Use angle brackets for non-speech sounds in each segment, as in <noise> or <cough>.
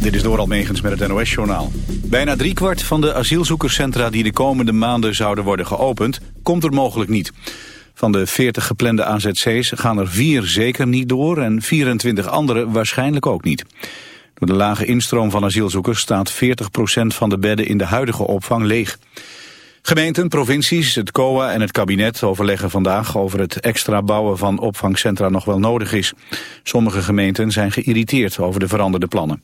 Dit is Doral Megens met het NOS-journaal. Bijna driekwart van de asielzoekerscentra die de komende maanden zouden worden geopend, komt er mogelijk niet. Van de 40 geplande AZC's gaan er vier zeker niet door en 24 andere waarschijnlijk ook niet. Door de lage instroom van asielzoekers staat 40% van de bedden in de huidige opvang leeg. Gemeenten, provincies, het COA en het kabinet overleggen vandaag over het extra bouwen van opvangcentra nog wel nodig is. Sommige gemeenten zijn geïrriteerd over de veranderde plannen.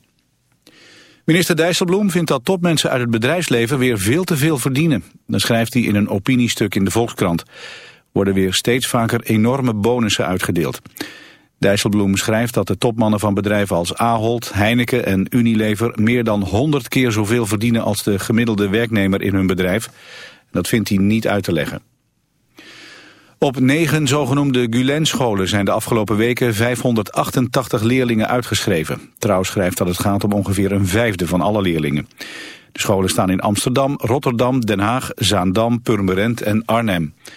Minister Dijsselbloem vindt dat topmensen uit het bedrijfsleven weer veel te veel verdienen. Dat schrijft hij in een opiniestuk in de Volkskrant. Worden weer steeds vaker enorme bonussen uitgedeeld. Dijsselbloem schrijft dat de topmannen van bedrijven als Ahold, Heineken en Unilever meer dan 100 keer zoveel verdienen als de gemiddelde werknemer in hun bedrijf. Dat vindt hij niet uit te leggen. Op negen zogenoemde Gulen-scholen zijn de afgelopen weken 588 leerlingen uitgeschreven. Trouw schrijft dat het gaat om ongeveer een vijfde van alle leerlingen. De scholen staan in Amsterdam, Rotterdam, Den Haag, Zaandam, Purmerend en Arnhem. Het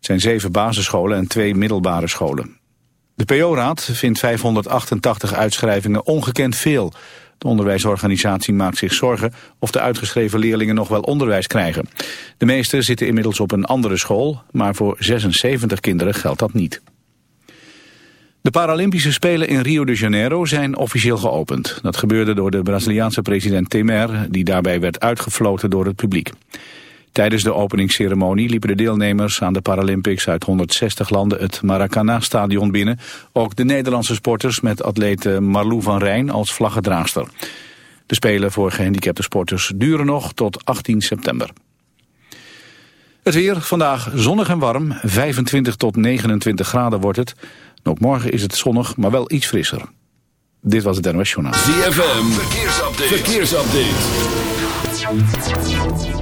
zijn zeven basisscholen en twee middelbare scholen. De PO-raad vindt 588 uitschrijvingen ongekend veel. De onderwijsorganisatie maakt zich zorgen of de uitgeschreven leerlingen nog wel onderwijs krijgen. De meeste zitten inmiddels op een andere school, maar voor 76 kinderen geldt dat niet. De Paralympische Spelen in Rio de Janeiro zijn officieel geopend. Dat gebeurde door de Braziliaanse president Temer, die daarbij werd uitgefloten door het publiek. Tijdens de openingsceremonie liepen de deelnemers aan de Paralympics uit 160 landen het Maracana-stadion binnen. Ook de Nederlandse sporters met atlete Marlou van Rijn als vlaggedraagster. De Spelen voor gehandicapte sporters duren nog tot 18 september. Het weer, vandaag zonnig en warm, 25 tot 29 graden wordt het. ook morgen is het zonnig, maar wel iets frisser. Dit was het NOS Journaal. ZFM, verkeersupdate. verkeersupdate.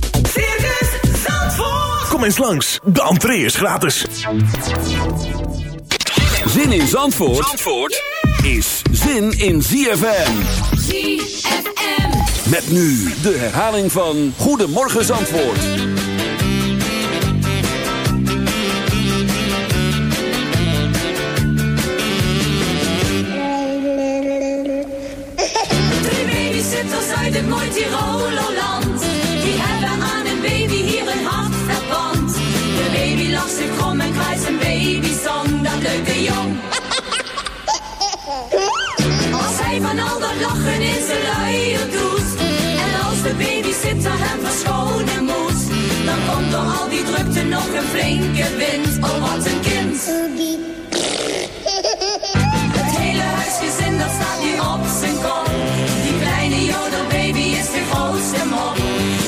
Kom eens langs, de entree is gratis. Zin in Zandvoort, Zandvoort is zin in ZFM. ZFM. Met nu de herhaling van Goedemorgen Zandvoort. Drie babysitters uit het mooi Tirololand. Drukte nog een flinke wind. Oh wat een kind. Het hele huisgezin dat staat nu op zijn kop. Die kleine jodelbaby is de grootste mop.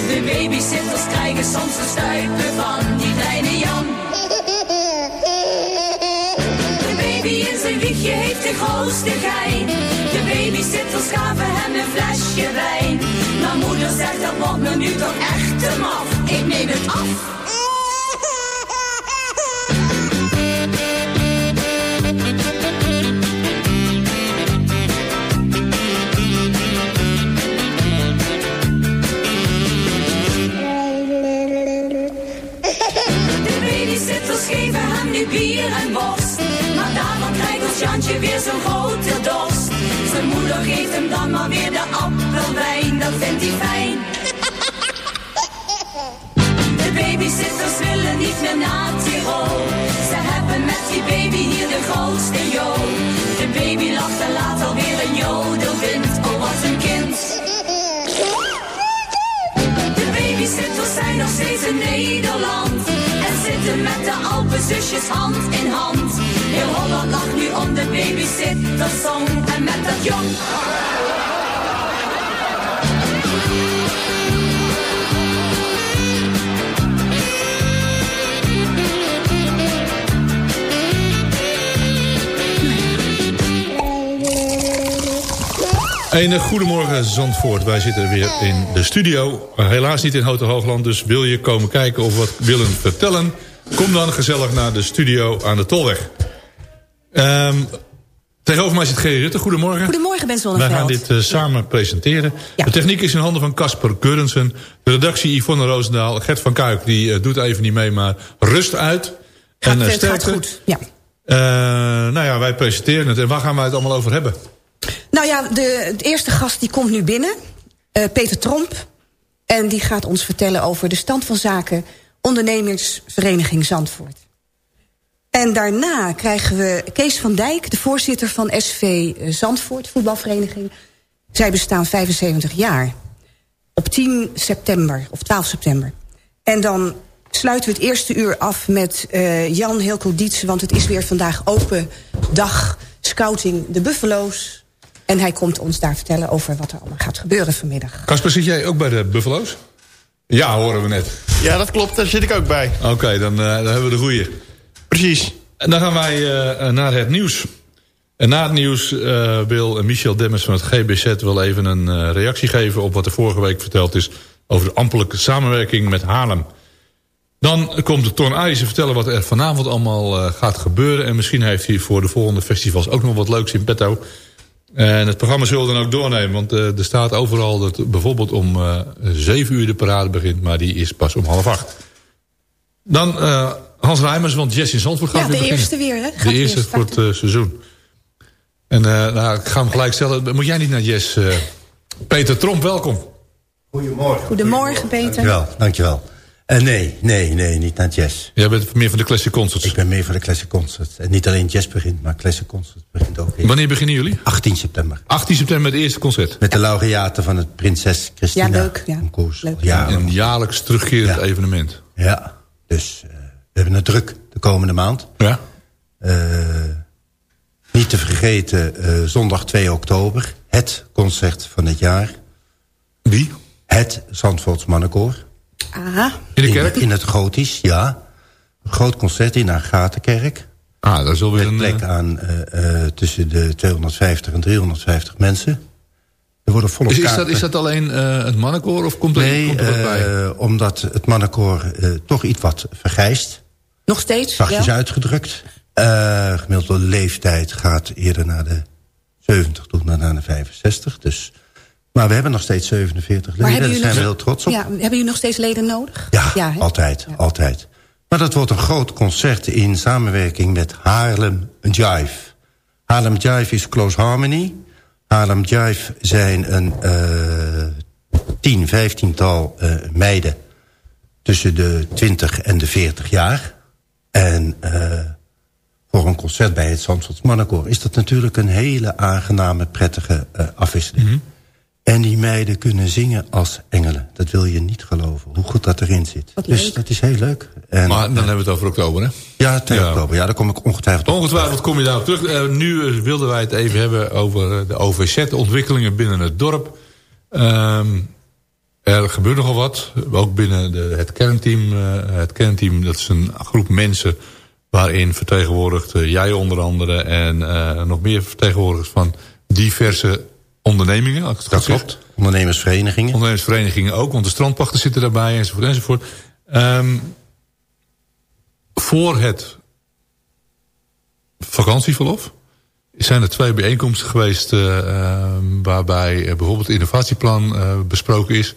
De babysitters krijgen soms de stuipen van die kleine Jan. De baby in zijn wiegje heeft de grootste gein. De babysitters gaven hem een flesje wijn. Maar moeder zegt dat wordt me nu toch echt te maf. Ik neem het af. Je weer zo'n grote dorst. Zijn moeder geeft hem dan maar weer de appelwijn, dat vindt hij fijn. <laughs> De babysitters willen niet meer naar Tirol. Ze hebben met die baby hier de grootste joh. De baby lacht en laat alweer een jodelwind. Oh, wat een kind. <laughs> De babysitters zijn nog steeds in Nederland. En zitten met de Alpenzusjes hand in hand. Heel Holland lacht nu om de babysittersong. En met dat jong. Een goedemorgen Zandvoort. Wij zitten weer in de studio. Helaas niet in Hotel Hoogland, dus wil je komen kijken of wat willen vertellen... kom dan gezellig naar de studio aan de Tolweg. Um, tegenover mij zit Gerry Rutte. Goedemorgen. Goedemorgen Ben Zonneveld. Wij gaan dit uh, samen presenteren. Ja. De techniek is in handen van Casper Gurrensen. De redactie Yvonne Roosendaal. Gert van Kuik die uh, doet even niet mee, maar rust uit. Gaat, en, uh, gaat goed, ja. nou ja, wij presenteren het. En waar gaan wij het allemaal over hebben? Nou ja, de, eerste gast die komt nu binnen. Uh, Peter Tromp. En die gaat ons vertellen over de stand van zaken... ondernemingsvereniging Zandvoort. En daarna krijgen we Kees van Dijk, de voorzitter van SV Zandvoort, voetbalvereniging. Zij bestaan 75 jaar. Op 10 september, of 12 september. En dan sluiten we het eerste uur af met uh, Jan Hilko Dietsen... want het is weer vandaag open dag scouting de Buffalo's... En hij komt ons daar vertellen over wat er allemaal gaat gebeuren vanmiddag. Kasper, zit jij ook bij de Buffalo's? Ja, horen we net. Ja, dat klopt. Daar zit ik ook bij. Oké, dan, uh, dan, hebben we de goeie. Precies. En dan gaan wij uh, naar het nieuws. En na het nieuws uh, wil Michel Demmers van het GBZ wel even een reactie geven... op wat er vorige week verteld is over de ambtelijke samenwerking met Haarlem. Dan komt de Ton vertellen wat er vanavond allemaal gaat gebeuren. En misschien heeft hij voor de volgende festivals ook nog wat leuks in petto... En het programma zullen we dan ook doornemen. Want uh, er staat overal dat bijvoorbeeld om uh, 7 uur de parade begint. Maar die is pas om half acht. Dan uh, Hans Rijmers, want Jess in Zandvoort gaat ja, weer beginnen. de eerste weer, hè? Gaat de eerste voor het uh, seizoen. En nou, ik ga hem gelijk stellen. Moet jij niet naar Jess? Peter Tromp, welkom. Goedemorgen. Goedemorgen, Peter. Dankjewel, dankjewel. Uh, nee, nee, nee, niet naar jazz. Jij bent meer van de classic concerts? Ik ben meer van de classic concerts. En niet alleen jazz begint, maar classic concerts begint ook. Even. Wanneer beginnen jullie? 18 september. 18 september het eerste concert? Met de laureaten van het Prinses Christina. Ja, leuk. Ja. leuk. Ja, een jaarlijks terugkerend ja. evenement. Ja, dus uh, we hebben het druk de komende maand. Ja. Uh, niet te vergeten, zondag 2 oktober. Het concert van het jaar. Wie? Het Zandvoorts Mannenkoor. Aha. In de kerk? In, in het gotisch, ja. Een groot concert in de Agatenkerk. Ah, dat is alweer een... plek aan uh, uh, tussen de 250 en 350 mensen. Er worden volle is, is, dat, is dat alleen uh, het mannenkoor of komt er, nee, komt er wat bij? omdat het mannenkoor toch iets wat vergrijst. Nog steeds? Zachtjes ja. uitgedrukt. gemiddelde leeftijd gaat eerder naar de 70 tot naar de 65. Dus maar we hebben nog steeds 47 leden, daar zijn we heel trots op. Ja, hebben jullie nog steeds leden nodig? Ja, ja altijd, ja. altijd. Maar dat wordt een groot concert in samenwerking met Haarlem Jive. Haarlem Jive is Close Harmony. Haarlem Jive zijn een uh, tien, vijftiental uh, meiden... tussen de 20 en de 40 jaar. En uh, voor een concert bij het Zandvoorts Mannenkoor... is dat natuurlijk een hele aangename, prettige afwisseling. Mm -hmm. En die meiden kunnen zingen als engelen. Dat wil je niet geloven, hoe goed dat erin zit. Wat dus leuk. dat is heel leuk. En, maar dan hebben we het over oktober, hè? Ja, 2 ja. oktober. Ja, daar kom ik ongetwijfeld op. Ongetwijfeld kom je daarop terug. Uh, nu uh, wilden wij het even hebben over de OVZ-ontwikkelingen binnen het dorp. Um, er gebeurt nogal wat. Ook binnen de, het kernteam. Uh, het kernteam, dat is een groep mensen... waarin vertegenwoordigt jij onder andere... en nog meer vertegenwoordigers van diverse ondernemingen. Als dat klopt. Ondernemersverenigingen. Ondernemersverenigingen ook, want de strandpachten zitten daarbij enzovoort enzovoort. Um, voor het vakantieverlof zijn er twee bijeenkomsten geweest... Uh, uh, waarbij uh, bijvoorbeeld het innovatieplan besproken is.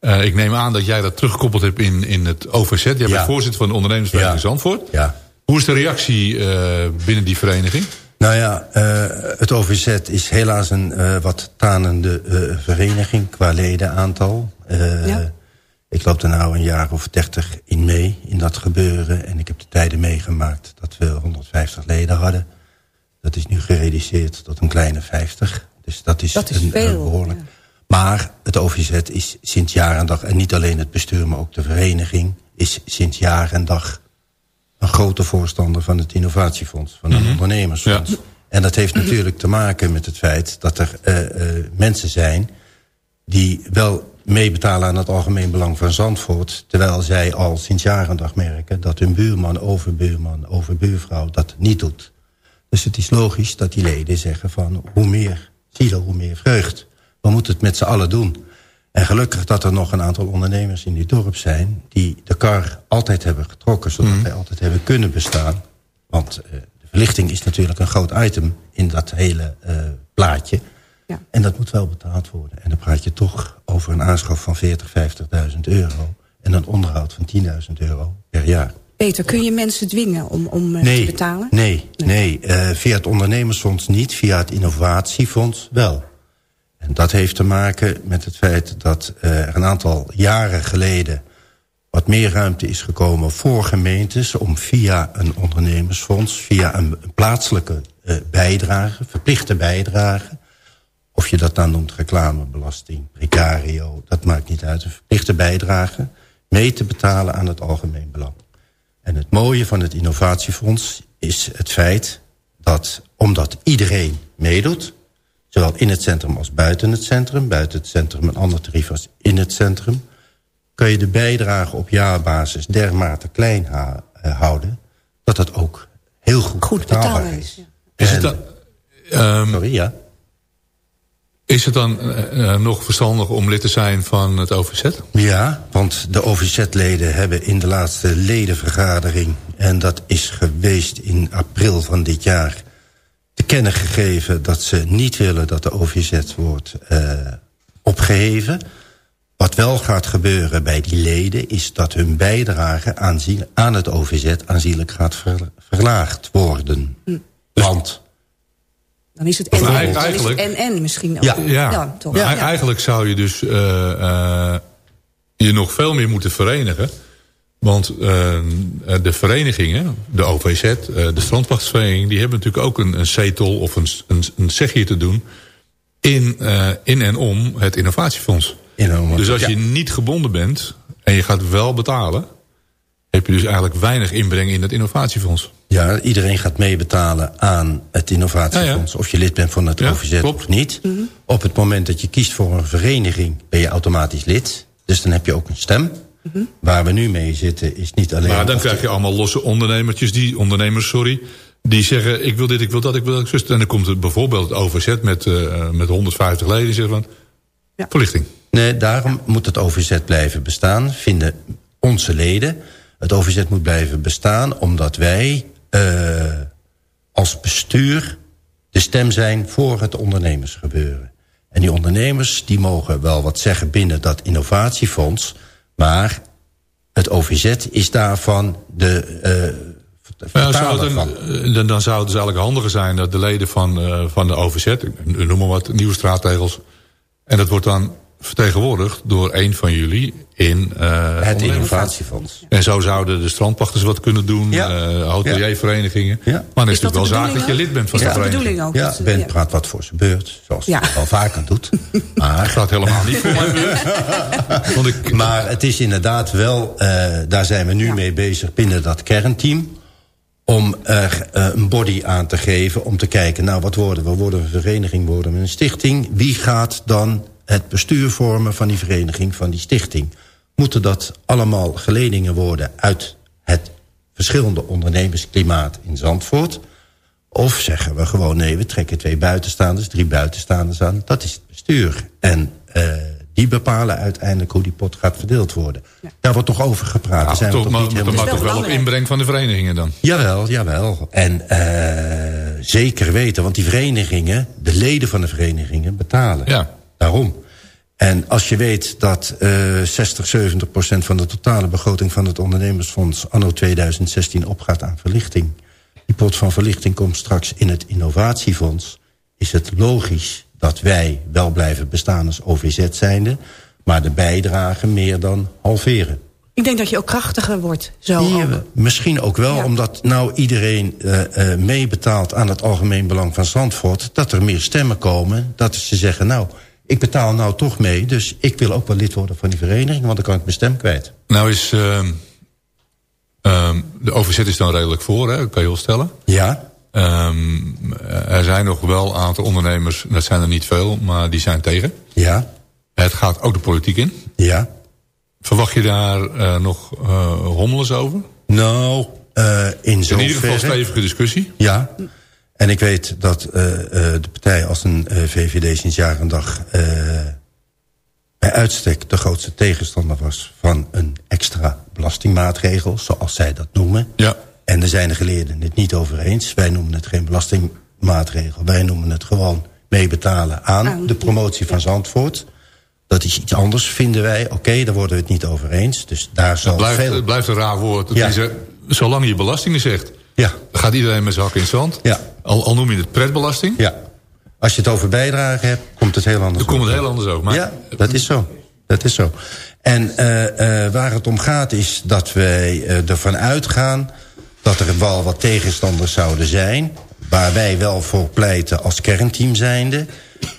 ik neem aan dat jij dat teruggekoppeld hebt in, in het OVZ. Jij ja. bent voorzitter van de ondernemersvereniging ja. Zandvoort. Ja. Hoe is de reactie binnen die vereniging? Nou ja, uh, het OVZ is helaas een uh, wat tanende uh, vereniging qua ledenaantal. Ja. Ik loop er nou een jaar of dertig in mee, in dat gebeuren. En ik heb de tijden meegemaakt dat we 150 leden hadden. Dat is nu gereduceerd tot een kleine 50. Dus dat is, dat is een, veel, behoorlijk. Ja. Maar het OVZ is sinds jaar en dag... en niet alleen het bestuur, maar ook de vereniging... is sinds jaar en dag een grote voorstander van het innovatiefonds. Van het mm -hmm. ondernemersfonds. Ja. En dat heeft natuurlijk te maken met het feit... dat er uh, uh, mensen zijn die wel meebetalen aan het algemeen belang van Zandvoort... terwijl zij al sinds jaren en dag merken... dat hun buurman, overbuurman, overbuurvrouw dat niet doet. Dus het is logisch dat die leden zeggen van... hoe meer zielen, hoe meer vreugd. We moeten het met z'n allen doen. En gelukkig dat er nog een aantal ondernemers in dit dorp zijn... die de kar altijd hebben getrokken... zodat mm. wij altijd hebben kunnen bestaan. Want uh, de verlichting is natuurlijk een groot item in dat hele uh, plaatje... Ja. En dat moet wel betaald worden. En dan praat je toch over een aanschaf van 40, 50.000 euro. En een onderhoud van 10.000 euro per jaar. Peter, kun je mensen dwingen om, om nee, te betalen? Nee, nee. nee. Uh, via het ondernemersfonds niet, via het innovatiefonds wel. En dat heeft te maken met het feit dat uh, er een aantal jaren geleden... wat meer ruimte is gekomen voor gemeentes... om via een ondernemersfonds, via een, een plaatselijke bijdrage... verplichte bijdrage of je dat dan noemt reclamebelasting, precario, dat maakt niet uit. Een verplichte bijdrage mee te betalen aan het algemeen belang. En het mooie van het innovatiefonds is het feit dat omdat iedereen meedoet... zowel in het centrum als buiten het centrum... buiten het centrum een ander tarief als in het centrum... kan je de bijdrage op jaarbasis dermate klein houden... dat dat ook heel goed, goed betaalbaar is. Ja. Is het dan... Um, sorry, ja. Is het dan uh, nog verstandig om lid te zijn van het OVZ? Ja, want de OVZ-leden hebben in de laatste ledenvergadering... en dat is geweest in april van dit jaar... kennen gegeven dat ze niet willen dat de OVZ wordt uh, opgeheven. Wat wel gaat gebeuren bij die leden... is dat hun bijdrage aanzien, aan het OVZ aanzienlijk gaat ver, verlaagd worden. Hm. Want... Dan is het en, en, eigenlijk, en, en misschien ook. Ja, ja. ja, toch. ja. Eigenlijk zou je dus uh, uh, je nog veel meer moeten verenigen. Want uh, de verenigingen, de OVZ, de strandwachtsvereniging... die hebben natuurlijk ook een, een zetel of een, een, een zegje te doen... In, in en om het innovatiefonds. In dus als je niet gebonden bent en je gaat wel betalen... heb je dus eigenlijk weinig inbreng in het innovatiefonds. Ja, iedereen gaat meebetalen aan het innovatiefonds. Ja, ja. Of je lid bent van het Ja, OVZ klopt. of niet. Mhm. Op het moment dat je kiest voor een vereniging... ben je automatisch lid. Dus dan heb je ook een stem. Mhm. Waar we nu mee zitten is niet alleen... Maar dan krijg je allemaal losse ondernemertjes, die, ondernemers, sorry... die zeggen, ik wil dit, ik wil dat, ik wil dat. En dan komt het bijvoorbeeld het OVZ met, eh, met 150 leden... zeggen van, Ja. verlichting. Nee, daarom moet het OVZ blijven bestaan, vinden onze leden. Het OVZ moet blijven bestaan omdat wij eh, als bestuur de stem zijn voor het ondernemersgebeuren. En die ondernemers die mogen wel wat zeggen binnen dat innovatiefonds... maar het OVZ is daarvan de Ja, zou vertaler het van. een, eh, dan, dan zou het dus eigenlijk handiger zijn dat de leden van, eh, van de OVZ... noem maar wat, nieuwe straattegels... en dat wordt dan vertegenwoordigd door een van jullie in eh Het innovatiefonds. En zo zouden de strandpachters wat kunnen doen, Ja. eh hotelierverenigingen. Ja. Maar dan is, het natuurlijk wel zaak dat je lid bent van Is de dat de vereniging. bedoeling ook? Ja, Ben ja. praat wat voor zijn beurt, zoals Ja. hij al vaker doet. <laughs> Maar gaat helemaal niet voor mijn beurt. <laughs> Want ik, Maar het is inderdaad wel, eh, daar zijn we nu Ja. mee bezig binnen dat kernteam... om er eh, een body aan te geven, om te kijken... nou, wat worden we? Worden we een vereniging, worden we een stichting? Wie gaat dan het bestuur vormen van die vereniging, van die stichting? Moeten dat allemaal geledingen worden uit het verschillende ondernemersklimaat in Zandvoort... Of zeggen we gewoon nee, we trekken twee buitenstaanders, drie buitenstaanders aan. Dat is het bestuur. En eh, die bepalen uiteindelijk hoe die pot gaat verdeeld worden. Daar wordt toch over gepraat. Nou, zijn we toch, toch maar, niet maar helemaal... toch wel op inbreng van de verenigingen dan. Jawel, jawel. En eh, zeker weten, want die verenigingen, de leden van de verenigingen betalen. Ja. Daarom. En als je weet dat eh 60, 70 procent van de totale begroting van het ondernemersfonds anno 2016 opgaat aan verlichting. die pot van verlichting komt straks in het innovatiefonds... is het logisch dat wij wel blijven bestaan als OVZ zijnde... maar de bijdrage meer dan halveren. Ik denk dat je ook krachtiger wordt. Zo Ja, ook. misschien ook wel, Ja. omdat nou iedereen eh, eh, meebetaalt aan het algemeen belang van Zandvoort... dat er meer stemmen komen, dat ze zeggen... nou, ik betaal nou toch mee, dus ik wil ook wel lid worden van die vereniging... want dan kan ik mijn stem kwijt. Nou is... ehm, ehm, de OVZ is dan redelijk voor, hè? kan je wel stellen. Ja, Ehm, er zijn nog wel een aantal ondernemers, dat zijn er niet veel, maar die zijn tegen. ja, Het gaat ook de politiek in. ja. Verwacht je daar eh, nog hommeles over? Nou, eh, in In ieder geval zoverre... stevige discussie. Ja, en ik weet dat eh, eh, de partij als een eh, VVD sinds jaar en dag... eh, bij uitstek de grootste tegenstander was van een extra belastingmaatregel... zoals zij dat noemen. Ja. En daar zijn de geleerden het niet over eens. Wij noemen het geen belastingmaatregel. Wij noemen het gewoon meebetalen aan Aan, de promotie van Zandvoort. Dat is iets anders, vinden wij. Oké, daar worden we het niet over eens. Dus daar zal Het blijft, veel... het blijft een raar woord. Het Ja. is, zolang je belastingen zegt, Ja, gaat iedereen met zijn hak in het zand. Ja. Al, al noem je het pretbelasting, ja. Als je het over bijdrage hebt, komt het heel anders dan komt het heel anders ook. Maar ja, dat is zo. Dat is zo. En eh, eh, waar het om gaat is dat wij eh, ervan uitgaan... dat er wel wat tegenstanders zouden zijn... waar wij wel voor pleiten als kernteam zijnde.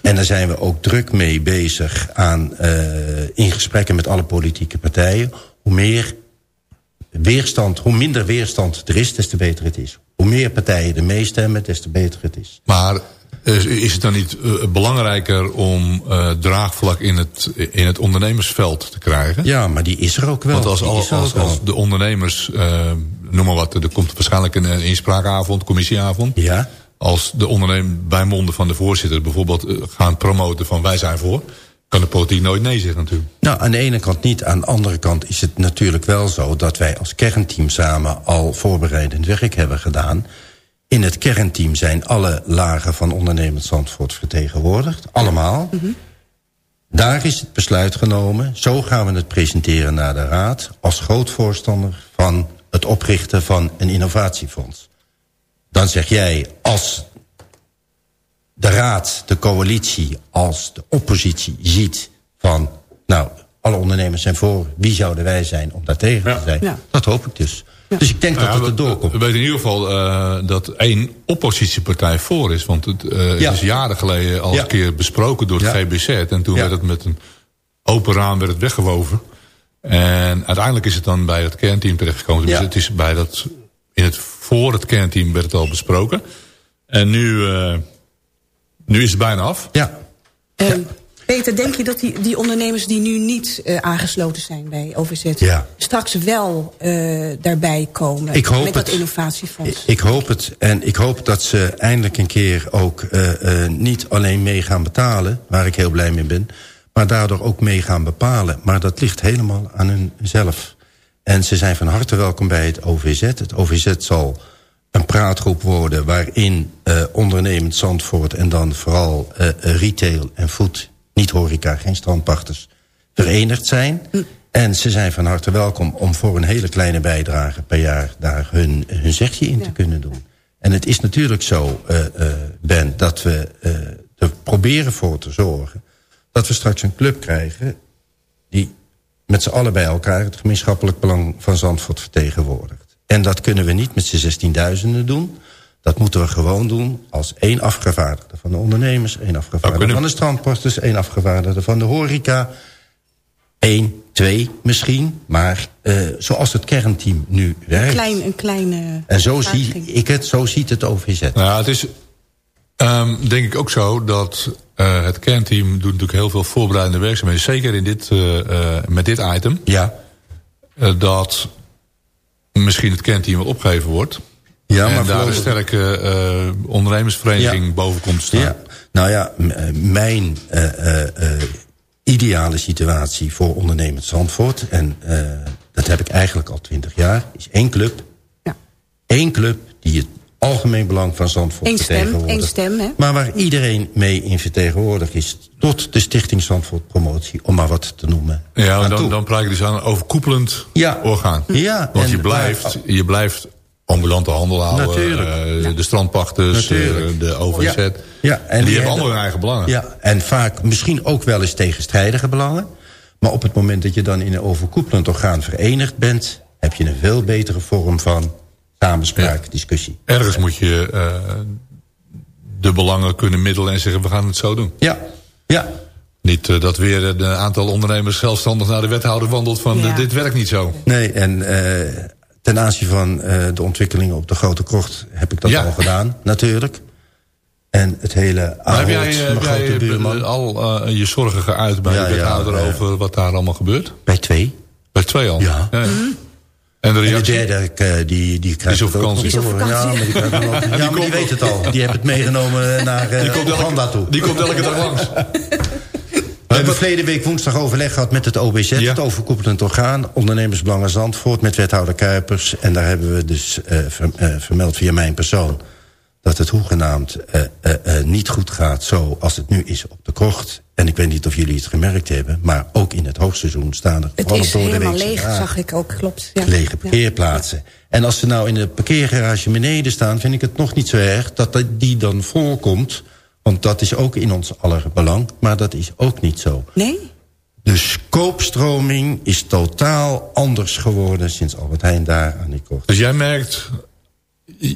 En daar zijn we ook druk mee bezig aan, in gesprekken met alle politieke partijen. Hoe meer weerstand, hoe minder weerstand er is, des te beter het is. Hoe meer partijen er meestemmen, des te beter het is. Maar is, is het dan niet eh, belangrijker om eh, draagvlak in het, in het ondernemersveld te krijgen? Ja, maar die is er ook wel. Want als, als, als, de ondernemers, eh, noem maar wat, er komt waarschijnlijk een eh, inspraakavond, commissieavond. Ja, Als de ondernemer bij monden van de voorzitter bijvoorbeeld eh, gaan promoten van wij zijn voor, kan de politiek nooit nee zeggen natuurlijk. Nou, aan de ene kant niet. Aan de andere kant is het natuurlijk wel zo... dat wij als kernteam samen al voorbereidend werk hebben gedaan. In het kernteam zijn alle lagen van ondernemend Zandvoort vertegenwoordigd. Allemaal. Daar is het besluit genomen. Zo gaan we het presenteren naar de Raad... als groot voorstander van het oprichten van een innovatiefonds. Dan zeg jij, als de raad, de coalitie, als de oppositie ziet van... nou, alle ondernemers zijn voor, wie zouden wij zijn om daar tegen te zijn? Ja. Dat hoop ik dus. Dus ik denk dat Nou ja, het erdoor komt. We weten in ieder geval eh, dat één oppositiepartij voor is. Want het, eh, is jaren geleden al Ja. een keer besproken door het Ja. GBZ. En toen Ja. werd het met een open raam werd het weggewoven. En uiteindelijk is het dan bij het kernteam terechtgekomen. Dus het is bij dat, in het, voor het kernteam werd het al besproken. En nu, eh, nu is het bijna af. Ja, Ehm, Peter, denk je dat die, die ondernemers die nu niet eh, aangesloten zijn bij OVZ... Ja. straks wel eh, daarbij komen Ik hoop met dat het. innovatiefonds? ik hoop het. En ik hoop dat ze eindelijk een keer ook eh, eh, niet alleen mee gaan betalen... waar ik heel blij mee ben, maar daardoor ook mee gaan bepalen. Maar dat ligt helemaal aan hunzelf. En ze zijn van harte welkom bij het OVZ. Het OVZ zal een praatgroep worden waarin eh, ondernemend Zandvoort... en dan vooral eh, retail en food, niet horeca, geen strandpachters... verenigd zijn. En ze zijn van harte welkom om voor een hele kleine bijdrage per jaar... daar hun, hun zegje in te kunnen doen. En het is natuurlijk zo, eh, eh, Ben, dat we eh, er proberen voor te zorgen... dat we straks een club krijgen die met z'n allen bij elkaar... het gemeenschappelijk belang van Zandvoort vertegenwoordigt. En dat kunnen we niet met z'n zestienduizenden doen. Dat moeten we gewoon doen als één afgevaardigde van de ondernemers... één afgevaardigde kunnen- van de strandposters... één afgevaardigde van de horeca... één, twee misschien, maar eh, zoals het kernteam nu werkt... Klein, een kleine... en zo zie ik het, zo ziet het OVZ. Nou, het is ehm, denk ik ook zo dat eh, het kernteam doet natuurlijk heel veel voorbereidende werkzaamheden. Zeker in dit, eh, eh, met dit item. Ja, eh, dat misschien het kernteam wel opgegeven wordt. ja en maar daar een sterke eh, ondernemersvereniging Ja. boven komt te staan. Ja, nou ja, eh, mijn eh, ideale situatie voor ondernemend Zandvoort... en eh, dat heb ik eigenlijk al twintig jaar, is één club. Ja. Eén club die het algemeen belang van Zandvoort Eén stem, vertegenwoordigt. één stem, hè? Maar waar iedereen mee in vertegenwoordigd is... tot de Stichting Zandvoort Promotie, om maar wat te noemen. Ja, dan, dan praat ik dus aan een overkoepelend Ja. orgaan. Ja, Want en je blijft, waar- je blijft ambulante handel houden. Natuurlijk. eh, De strandpachters, Natuurlijk. eh, de OVZ. Ja. Ja, en die, hebben allemaal hun eigen belangen. Ja, en vaak misschien ook wel eens tegenstrijdige belangen. Maar op het moment dat je dan in een overkoepelend orgaan verenigd bent... heb je een veel betere vorm van samenspraak, discussie. Ergens moet je eh, de belangen kunnen middelen en zeggen we gaan het zo doen. Ja, ja. Niet eh, dat weer een aantal ondernemers zelfstandig naar de wethouder wandelt van Ja. eh, dit werkt niet zo. Nee, en eh, ten aanzien van eh, de ontwikkelingen op de Grote Krocht... heb ik dat Ja. al gedaan, natuurlijk. En het hele Maar heb jij, mijn grote buurman... al je zorgen geuit bij Ja, de wethouder over wat daar allemaal gebeurt? Bij twee. Bij twee al? Ja. De En de reactie? derde, eh, die, die krijgt is op het ook vakantie. nog Die is op door. Ja, vakantie. maar die, krijgt hem ook- ja, maar die <laughs> weet het al. Die heeft het meegenomen naar eh Oeganda toe. Die komt elke dag langs. <laughs> We hebben verleden week woensdag overleg gehad met het OBZ, Ja. het overkoepelend orgaan, ondernemersbelangen Zandvoort, met wethouder Kuipers. En daar hebben we dus eh, ver- vermeld via mijn persoon dat het hoegenaamd eh, eh, eh, niet goed gaat zoals het nu is op de krocht. En ik weet niet of jullie het gemerkt hebben, maar ook in het hoogseizoen staan er Het vooral is helemaal leeg, zag ik ook, klopt. Ja. lege Ja. parkeerplaatsen. En als ze nou in de parkeergarage beneden staan... vind ik het nog niet zo erg dat dat- die dan volkomt. Want dat is ook in ons aller belang. Maar dat is ook niet zo. Nee? De koopstroming is totaal anders geworden... sinds Albert Heijn daar aan die kocht. Dus jij merkt,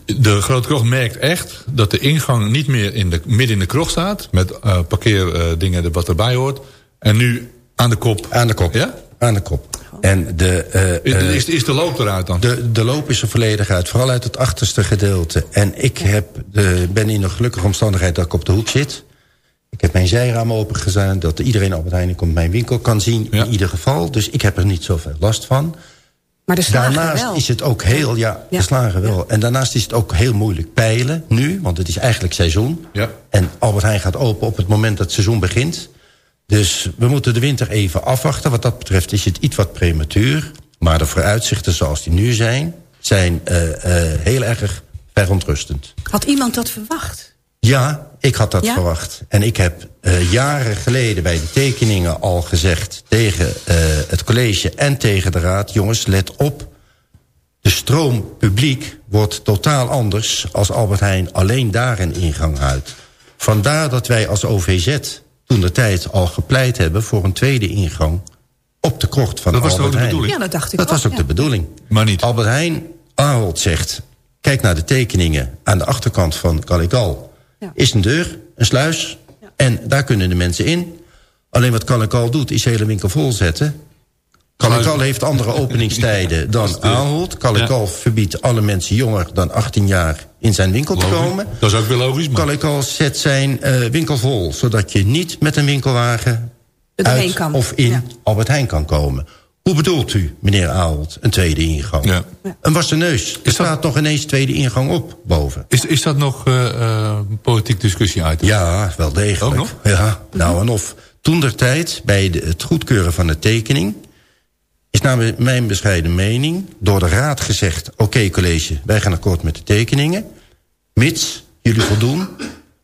de Grote Krocht merkt echt dat de ingang niet meer in de, midden in de krocht staat. Met eh parkeerdingen wat erbij hoort. En nu aan de kop. Aan de kop. Ja? Aan de kop. En de, eh, eh, Is, is de loop eruit dan? De, de loop is er volledig uit, vooral uit het achterste gedeelte. En ik heb de, ben in een gelukkige omstandigheid dat ik op de hoek zit. Ik heb mijn zijraam opengezet, dat iedereen op het einde komt mijn winkel kan zien. Ja. In ieder geval, dus ik heb er niet zoveel last van. Maar de slager Daarnaast wel. is het ook heel, ja, Ja. de slagen wel. En daarnaast is het ook heel moeilijk peilen nu, want het is eigenlijk seizoen. Ja. En Albert Heijn gaat open op het moment dat het seizoen begint. Dus we moeten de winter even afwachten. Wat dat betreft is het iets wat prematuur. Maar de vooruitzichten zoals die nu zijn... zijn eh, eh, heel erg verontrustend. Had iemand dat verwacht? Ja, ik had dat Ja? verwacht. En ik heb eh, jaren geleden bij de tekeningen al gezegd... tegen eh, het college en tegen de raad... jongens, let op, de stroom publiek wordt totaal anders... als Albert Heijn alleen daar een ingang houdt. Vandaar dat wij als OVZ toen de tijd al gepleit hebben... voor een tweede ingang op de krocht van Dat was toch Albert ook de Heijn. bedoeling? Ja, dat dacht ik Dat was ook ja. de bedoeling. Maar niet. Albert Heijn, Ahold zegt... kijk naar de tekeningen aan de achterkant van Calical. Ja. Is een deur, een sluis, en daar kunnen de mensen in. Alleen wat Calical doet, is de hele winkel volzetten. Calical heeft andere openingstijden <laughs> dan Ahold. Calical verbiedt alle mensen jonger dan 18 jaar in zijn winkel te komen. Dat is ook weer logisch. Maar Calical zet zijn eh, winkel vol... zodat je niet met een winkelwagen uit of in Ja. Albert Heijn kan komen. Hoe bedoelt u, meneer Ahold, een tweede ingang? Ja. Een wassen neus. Er staat nog ineens tweede ingang op, boven. is, is dat nog eh eh, politiek discussie item? Ja, wel degelijk. Ook nog? Ja, nou en of. Toen der tijd, bij de, het goedkeuren van de tekening... is naar mijn bescheiden mening door de raad gezegd... oké college, wij gaan akkoord met de tekeningen... mits jullie voldoen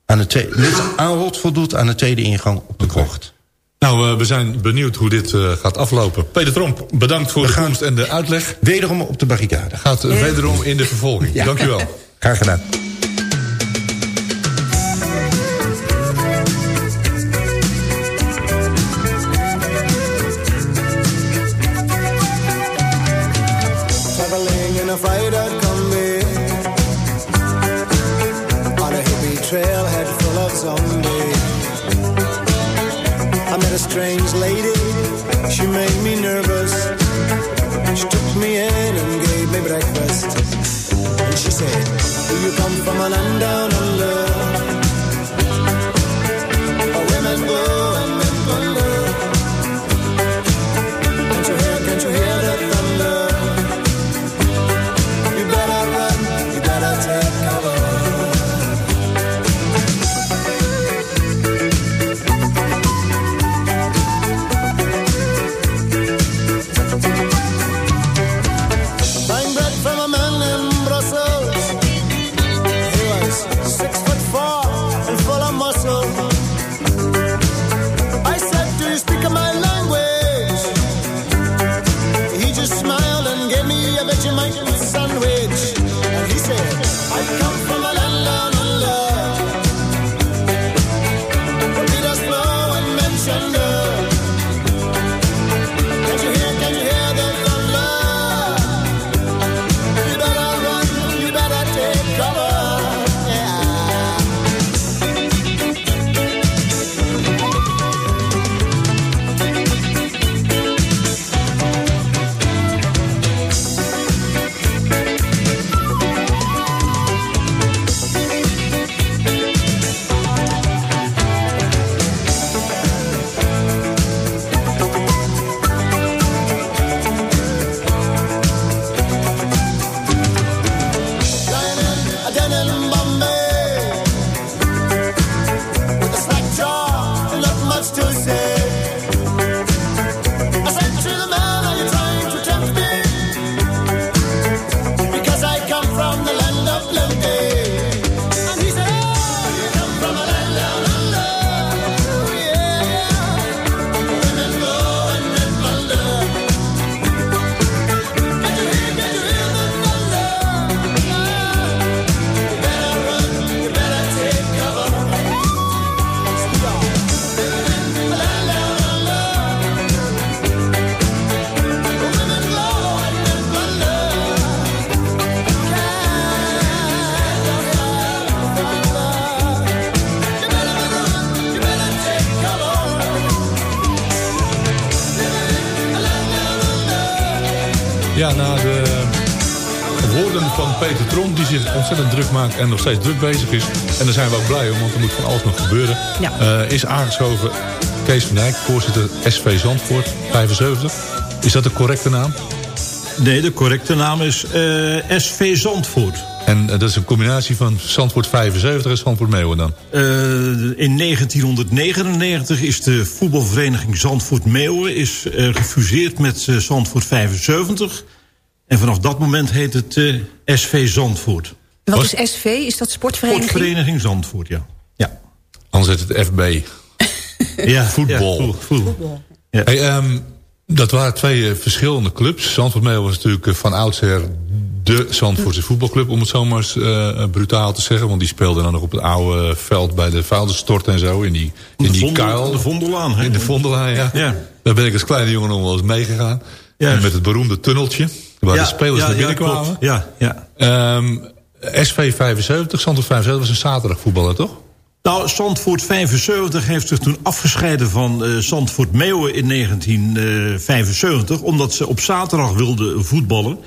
aan de tweede... mits Ahold voldoet aan de tweede ingang op de krocht. Nou, eh, we zijn benieuwd hoe dit eh, gaat aflopen. Peter Tromp, bedankt voor We de gaan- komst en de uitleg. Wederom op de barricade. Gaat wederom in de vervolging. Ja. Dank u wel. Graag gedaan. Peter Tromp... die zich ontzettend druk maakt en nog steeds druk bezig is... en daar zijn we ook blij om, want er moet van alles nog gebeuren... Ja. eh, is aangeschoven Kees van Dijk, voorzitter SV Zandvoort, 75. Is dat de correcte naam? Nee, de correcte naam is eh, SV Zandvoort. En eh, dat is een combinatie van Zandvoort 75 en Zandvoort Meeuwen dan? Eh, in 1999 is de voetbalvereniging Zandvoort Meeuwen is, eh, gefuseerd met eh, Zandvoort 75. En vanaf dat moment heet het eh, SV Zandvoort. Wat Was- is SV? Is dat sportvereniging? Sportvereniging Zandvoort, ja. Ja. Anders heet het FB. <laughs> ja Voetbal. ja, voetbal. Ja. Hey, ehm, dat waren twee eh, verschillende clubs. Zandvoort Meeuwen was natuurlijk eh, van oudsher de Zandvoortse voetbalclub... om het zo maar eens eh, brutaal te zeggen. Want die speelden dan nog op het oude veld bij de vuilnisstort en zo. In die, in De die Vondel- kuil. de Vondelaan, hè? In de Vondelaan, ja. Ja. Daar ben ik als kleine jongen nog wel eens meegegaan. Ja. En met het beroemde tunneltje. Waar de spelers naar binnen kwamen. Ja, ja. Ehm, SV 75, Zandvoort 75 was een zaterdagvoetballer, toch? Nou, Zandvoort 75 heeft zich toen afgescheiden van eh Zandvoort Meeuwen in 1975... omdat ze op zaterdag wilden voetballen.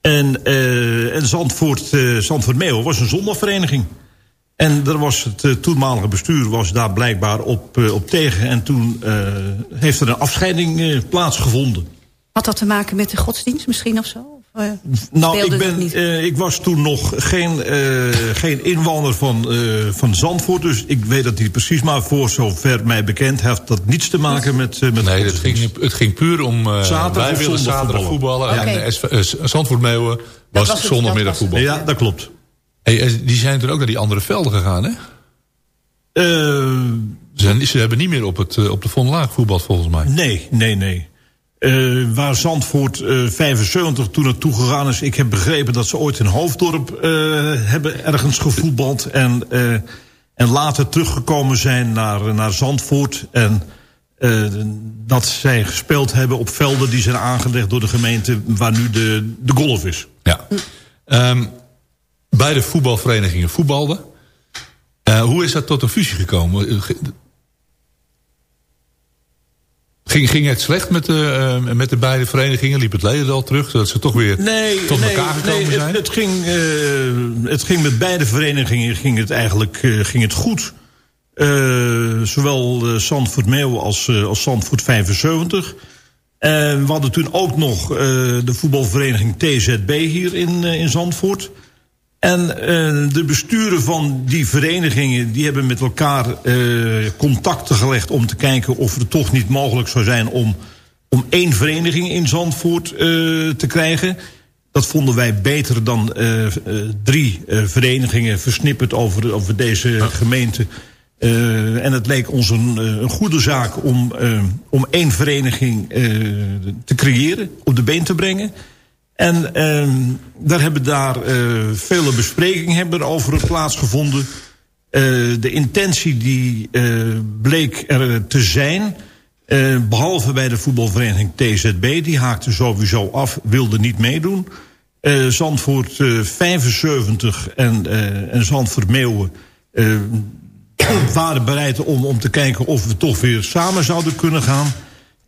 En, eh, en Zandvoort, eh Zandvoort Meeuwen was een zondagvereniging. En daar was het eh, toenmalige bestuur was daar blijkbaar op, eh, op tegen. En toen eh, heeft er een afscheiding eh, plaatsgevonden. Had dat te maken met de godsdienst misschien of zo? Eh, Nou, ik, ben, eh, ik was toen nog geen, eh, geen inwoner van, eh, van Zandvoort. Dus ik weet dat niet precies. Maar voor zover mij bekend heeft dat niets te maken met, eh, met Nee, het ging, het ging puur om... eh Zaterdag wij willen zaterdag voetballen. voetballen. En Oké. de SV Zandvoort Meeuwen was, zondagmiddag voetbal. Ja, dat klopt. Hey, die zijn toen ook naar die andere velden gegaan, hè? Ze, zijn- ze hebben niet meer op, het, op de voetbal volgens mij. nee, nee, nee. Eh, waar Zandvoort eh 75 toen naartoe gegaan is... ik heb begrepen dat ze ooit in Hoofddorp eh, hebben ergens gevoetbald... En, eh, en later teruggekomen zijn naar, naar Zandvoort... en eh, dat zij gespeeld hebben op velden die zijn aangelegd door de gemeente... waar nu de, de golf is. Ja. Ehm, beide voetbalverenigingen voetbalden. Eh, hoe is dat tot een fusie gekomen? Ging, ging het slecht met de, eh, met de beide verenigingen? Liep het leden al terug? Dat ze toch weer tot elkaar gekomen nee, zijn? Het, het, ging, eh, het ging met beide verenigingen ging het eigenlijk eh, ging het goed. Zowel Zandvoort Meeuwen als, als Zandvoort 75. En we hadden toen ook nog de voetbalvereniging TZB hier in, in Zandvoort. En eh, de besturen van die verenigingen... die hebben met elkaar eh, contacten gelegd om te kijken... of het toch niet mogelijk zou zijn om, om één vereniging in Zandvoort eh, te krijgen. Dat vonden wij beter dan drie verenigingen versnipperd over, over deze gemeente. En het leek ons een, een goede zaak om, om één vereniging te creëren, op de been te brengen. En ehm, daar hebben daar eh, vele besprekingen hebben over plaatsgevonden. Eh, de intentie die eh, bleek er te zijn... eh, behalve bij de voetbalvereniging TZB, die haakte sowieso af, wilde niet meedoen. Zandvoort eh, 75 en, en Zandvoort Meeuwen... waren bereid om, om te kijken of we toch weer samen zouden kunnen gaan.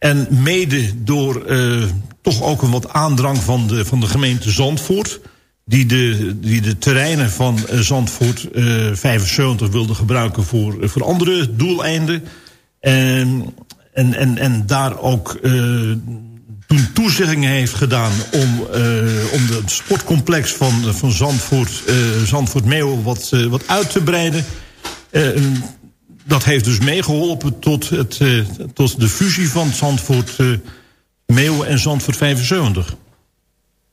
En mede door eh, toch ook een wat aandrang van de, van de gemeente Zandvoort... die de, die de terreinen van eh, Zandvoort eh 75 wilde gebruiken voor, voor andere doeleinden. En, en, en, en daar ook eh, toen toezeggingen heeft gedaan... om, om de sportcomplex van, van Zandvoort, Zandvoort Meeuwen wat, wat uit te breiden... Dat heeft dus meegeholpen tot, het, eh, tot de fusie van Zandvoort eh Meeuwen en Zandvoort 75.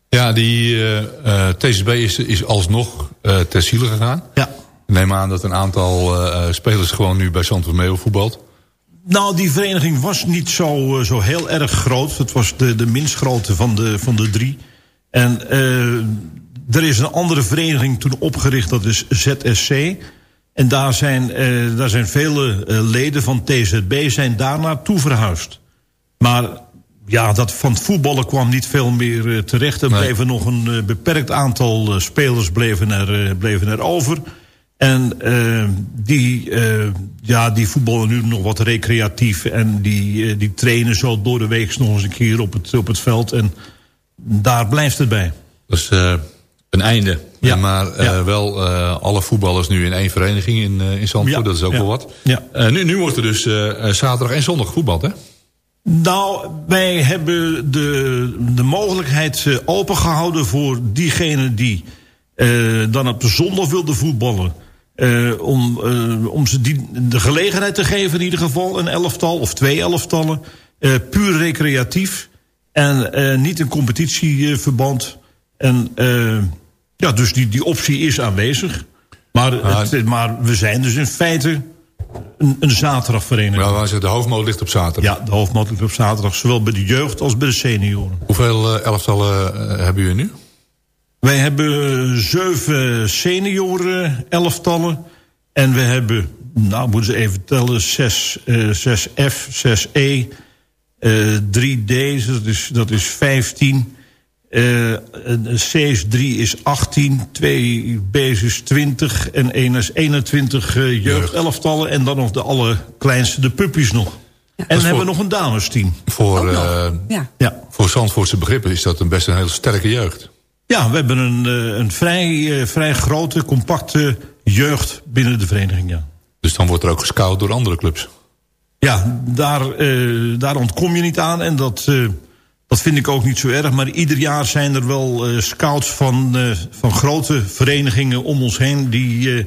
Ja, die eh, eh, TSB is, is alsnog ter ziele gegaan. Ja. Ik neem aan dat een aantal spelers gewoon nu bij Zandvoort Meeuw voetbalt. Nou, die vereniging was niet zo, zo heel erg groot. Het was de, de minst grote van de, van de drie. En er is een andere vereniging toen opgericht, dat is ZSC. En daar zijn, eh, daar zijn vele eh, leden van TZB zijn daar naartoe verhuisd. Maar ja, dat van het voetballen kwam niet veel meer eh, terecht. Er Nee. bleven nog een beperkt aantal spelers bleven er, bleven er over. En die, ja, die voetballen nu nog wat recreatief. En die, die trainen zo door de week nog eens een keer op het, op het veld. En daar blijft het bij. Is eh, een einde. Ja. Maar eh, Ja. wel eh, alle voetballers nu in één vereniging in, eh in Zandvoort. Ja. Dat is ook wel wat. Ja. Nu, nu wordt er dus zaterdag en zondag voetbald, hè? Nou, wij hebben de, de mogelijkheid eh, opengehouden voor diegenen die eh, dan op de zondag wilden voetballen. Eh, om, eh, om ze die, de gelegenheid te geven in ieder geval, een elftal of twee elftallen. eh, puur recreatief en eh, niet in competitieverband. En eh, ja, dus die, die optie is aanwezig. Maar, het, maar we zijn dus in feite een, een zaterdagvereniging. Nou, zeggen, de hoofdmoot ligt op zaterdag. Ja, de hoofdmoot ligt op zaterdag, zowel bij de jeugd als bij de senioren. Hoeveel eh, elftallen eh, hebben jullie nu? Wij hebben zeven senioren elftallen. En we hebben, nou moeten ze even tellen, 6, eh 6F, 6E, eh 3D, dat is, dat is 15. Eh CS3 is 18, 2 B's is 20 en 1 is 21 eh jeugdelftallen. En dan nog de allerkleinste, de puppies nog. En we voor- hebben nog een damesteam. Voor, eh, Ja. Ja. voor Zandvoortse begrippen is dat een best een hele sterke jeugd. Ja, we hebben een, een vrij, vrij grote, compacte jeugd binnen de vereniging, ja. Dus dan wordt er ook gescout door andere clubs. Ja, daar, eh, daar ontkom je niet aan en dat, eh, dat vind ik ook niet zo erg. Maar ieder jaar zijn er wel eh, scouts van, eh, van grote verenigingen om ons heen... Die, eh,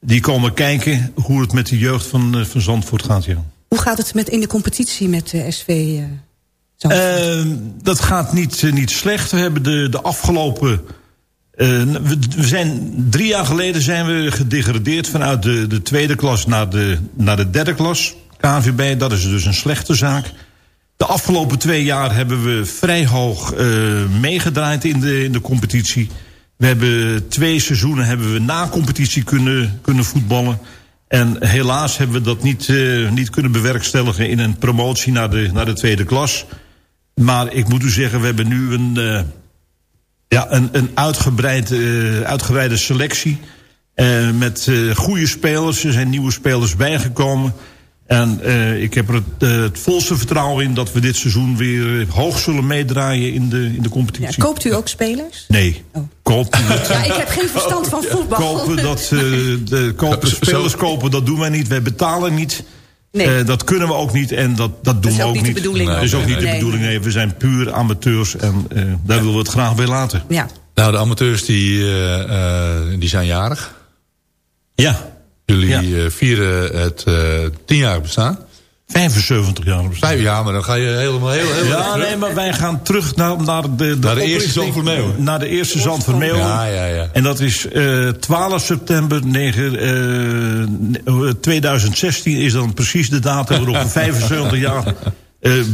die komen kijken hoe het met de jeugd van, van Zandvoort gaat, ja. Hoe gaat het met in de competitie met de SV eh, Zandvoort? Eh, dat gaat niet, niet slecht. We hebben de, de afgelopen... we, we zijn, drie jaar geleden zijn we gedegradeerd vanuit de, de tweede klas naar de, naar de derde klas. KNVB, dat is dus een slechte zaak. De afgelopen twee jaar hebben we vrij hoog eh, meegedraaid in de, in de competitie. We hebben twee seizoenen hebben we na competitie kunnen, kunnen voetballen. En helaas hebben we dat niet, eh, niet kunnen bewerkstelligen in een promotie naar de, naar de tweede klas. Maar ik moet u zeggen, we hebben nu een, eh, ja, een, een uitgebreid, uitgebreide selectie. met goede spelers. Er zijn nieuwe spelers bijgekomen. En eh, ik heb er het, eh, het volste vertrouwen in dat we dit seizoen weer hoog zullen meedraaien in de, in de ja, competitie. koopt u ook spelers? Nee, Oh. kopen, <laughs> dat, Ja, ik heb geen verstand van voetbal. kopen, dat, eh, de, kopen spelers kopen, dat doen wij niet. Wij betalen niet. Nee. Eh, dat kunnen we ook niet en dat, dat doen is we ook ook niet de niet. bedoeling. Dat is ook niet de Nee. bedoeling. Nee, we zijn puur amateurs en eh, daar willen we het graag bij laten. Ja. Nou, de amateurs die, eh, eh, die zijn jarig. Ja, Jullie Ja. eh, vieren het eh tienjarig bestaan. 75 jaar. bestaan. Vijf jaar, maar dan ga je helemaal heel, heel Ja, terug. nee, maar wij gaan terug naar, naar de, de, Naar de eerste Meeuwen. Naar de eerste Zandvoort Meeuwen. Ja, ja, ja. En dat is eh 12 september 9, eh, 2016 is dan precies de datum waarop we <laughs> 75 jaar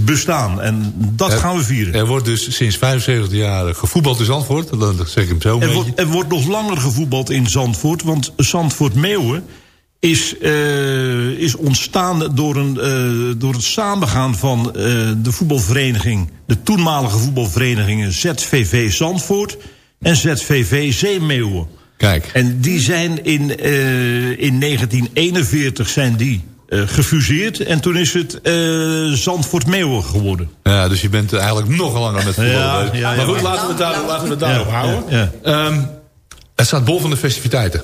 bestaan. En dat Er- gaan we vieren. Er wordt dus sinds 75 jaar gevoetbald in Zandvoort. Dan zeg ik hem zo een Er wordt, er wordt nog langer gevoetbald in Zandvoort. Want Zandvoort-Meeuwen is, eh, is ontstaan door, een, eh, door het samengaan van eh, de voetbalvereniging... de toenmalige voetbalverenigingen ZVV Zandvoort en ZVV Zeemeeuwen. Kijk. En die zijn in, eh, in 1941 zijn die, eh, gefuseerd. En toen is het eh, Zandvoort-Meeuwen geworden. Ja, dus je bent eigenlijk nog langer met voetbal Ja, bezig. ja, ja. maar goed, laten we het, daar, laten we het daarop Ja, houden. ja, Ehm, het staat bol van de festiviteiten.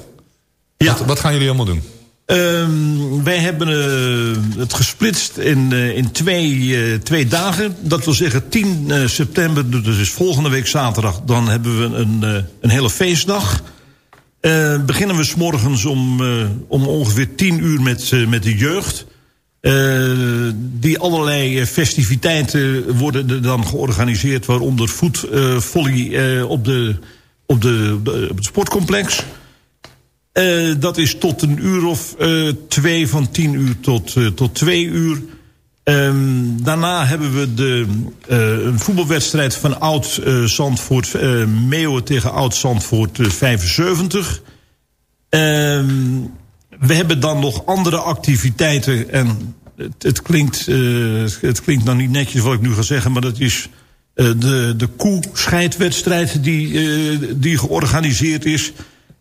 Ja. Wat, wat gaan jullie allemaal doen? Ehm, wij hebben eh, het gesplitst in, eh, in twee, eh, twee dagen. Dat wil zeggen 10 eh, september, dus is volgende week zaterdag... dan hebben we een, eh, een hele feestdag. Eh, beginnen we s morgens om, eh, om ongeveer 10 uur met, eh, met de jeugd. Die allerlei festiviteiten worden dan georganiseerd... waaronder voetvolley op, de, op, de, op het sportcomplex... Dat is tot een uur of twee, van tien uur tot, tot twee uur. Ehm, daarna hebben we de, een voetbalwedstrijd van oud eh, Zandvoort... eh, Meeuwen tegen oud Zandvoort eh, 75. Ehm, we hebben dan nog andere activiteiten. En het, het, klinkt, het klinkt nou niet netjes wat ik nu ga zeggen... maar dat is de, de koe-scheidwedstrijd die, die georganiseerd is...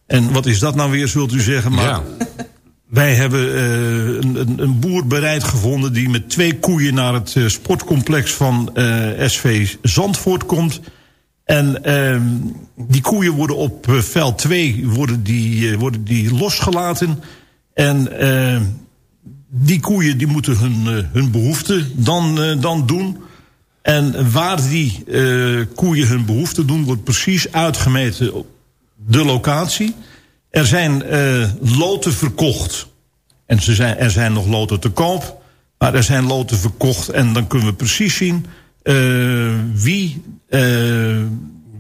En wat is dat nou weer, zult u zeggen. Maar Ja. Wij hebben eh, een, een, boer bereid gevonden... die met twee koeien naar het eh, sportcomplex van eh, SV Zandvoort komt. En eh, die koeien worden op veld 2 worden die, worden die losgelaten. En eh, die koeien die moeten hun, hun behoeften dan, dan doen... En waar die koeien hun behoefte doen, wordt precies uitgemeten op de locatie. Er zijn eh, loten verkocht. En ze zijn, er zijn nog loten te koop. Maar er zijn loten verkocht. En dan kunnen we precies zien eh, wie, eh,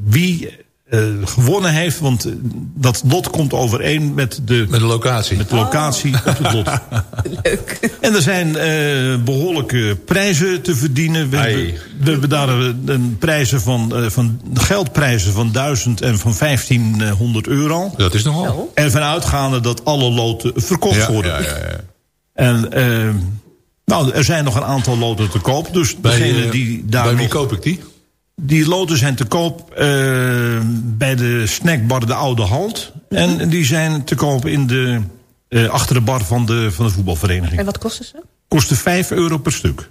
wie eh, gewonnen heeft. Want eh, dat lot komt overeen met de, Met de locatie. met de locatie op het lot. <laughs> Leuk. En er zijn eh, behoorlijke prijzen te verdienen. We, hebben, we hebben daar een, prijzen van, eh, van geldprijzen van 1000 en van 1500 euro. Dat is nogal. Ervan uitgaande dat alle loten verkocht Ja, worden. ja, ja, ja. En nou, er zijn nog een aantal loten te koop. Dus degene die daar bij wie nog- koop ik die? Die loten zijn te koop eh, bij de snackbar De Oude Halt. En die zijn te koop in de, eh, achter de bar van de, van de voetbalvereniging. En wat kosten ze? Kosten 5 euro per stuk.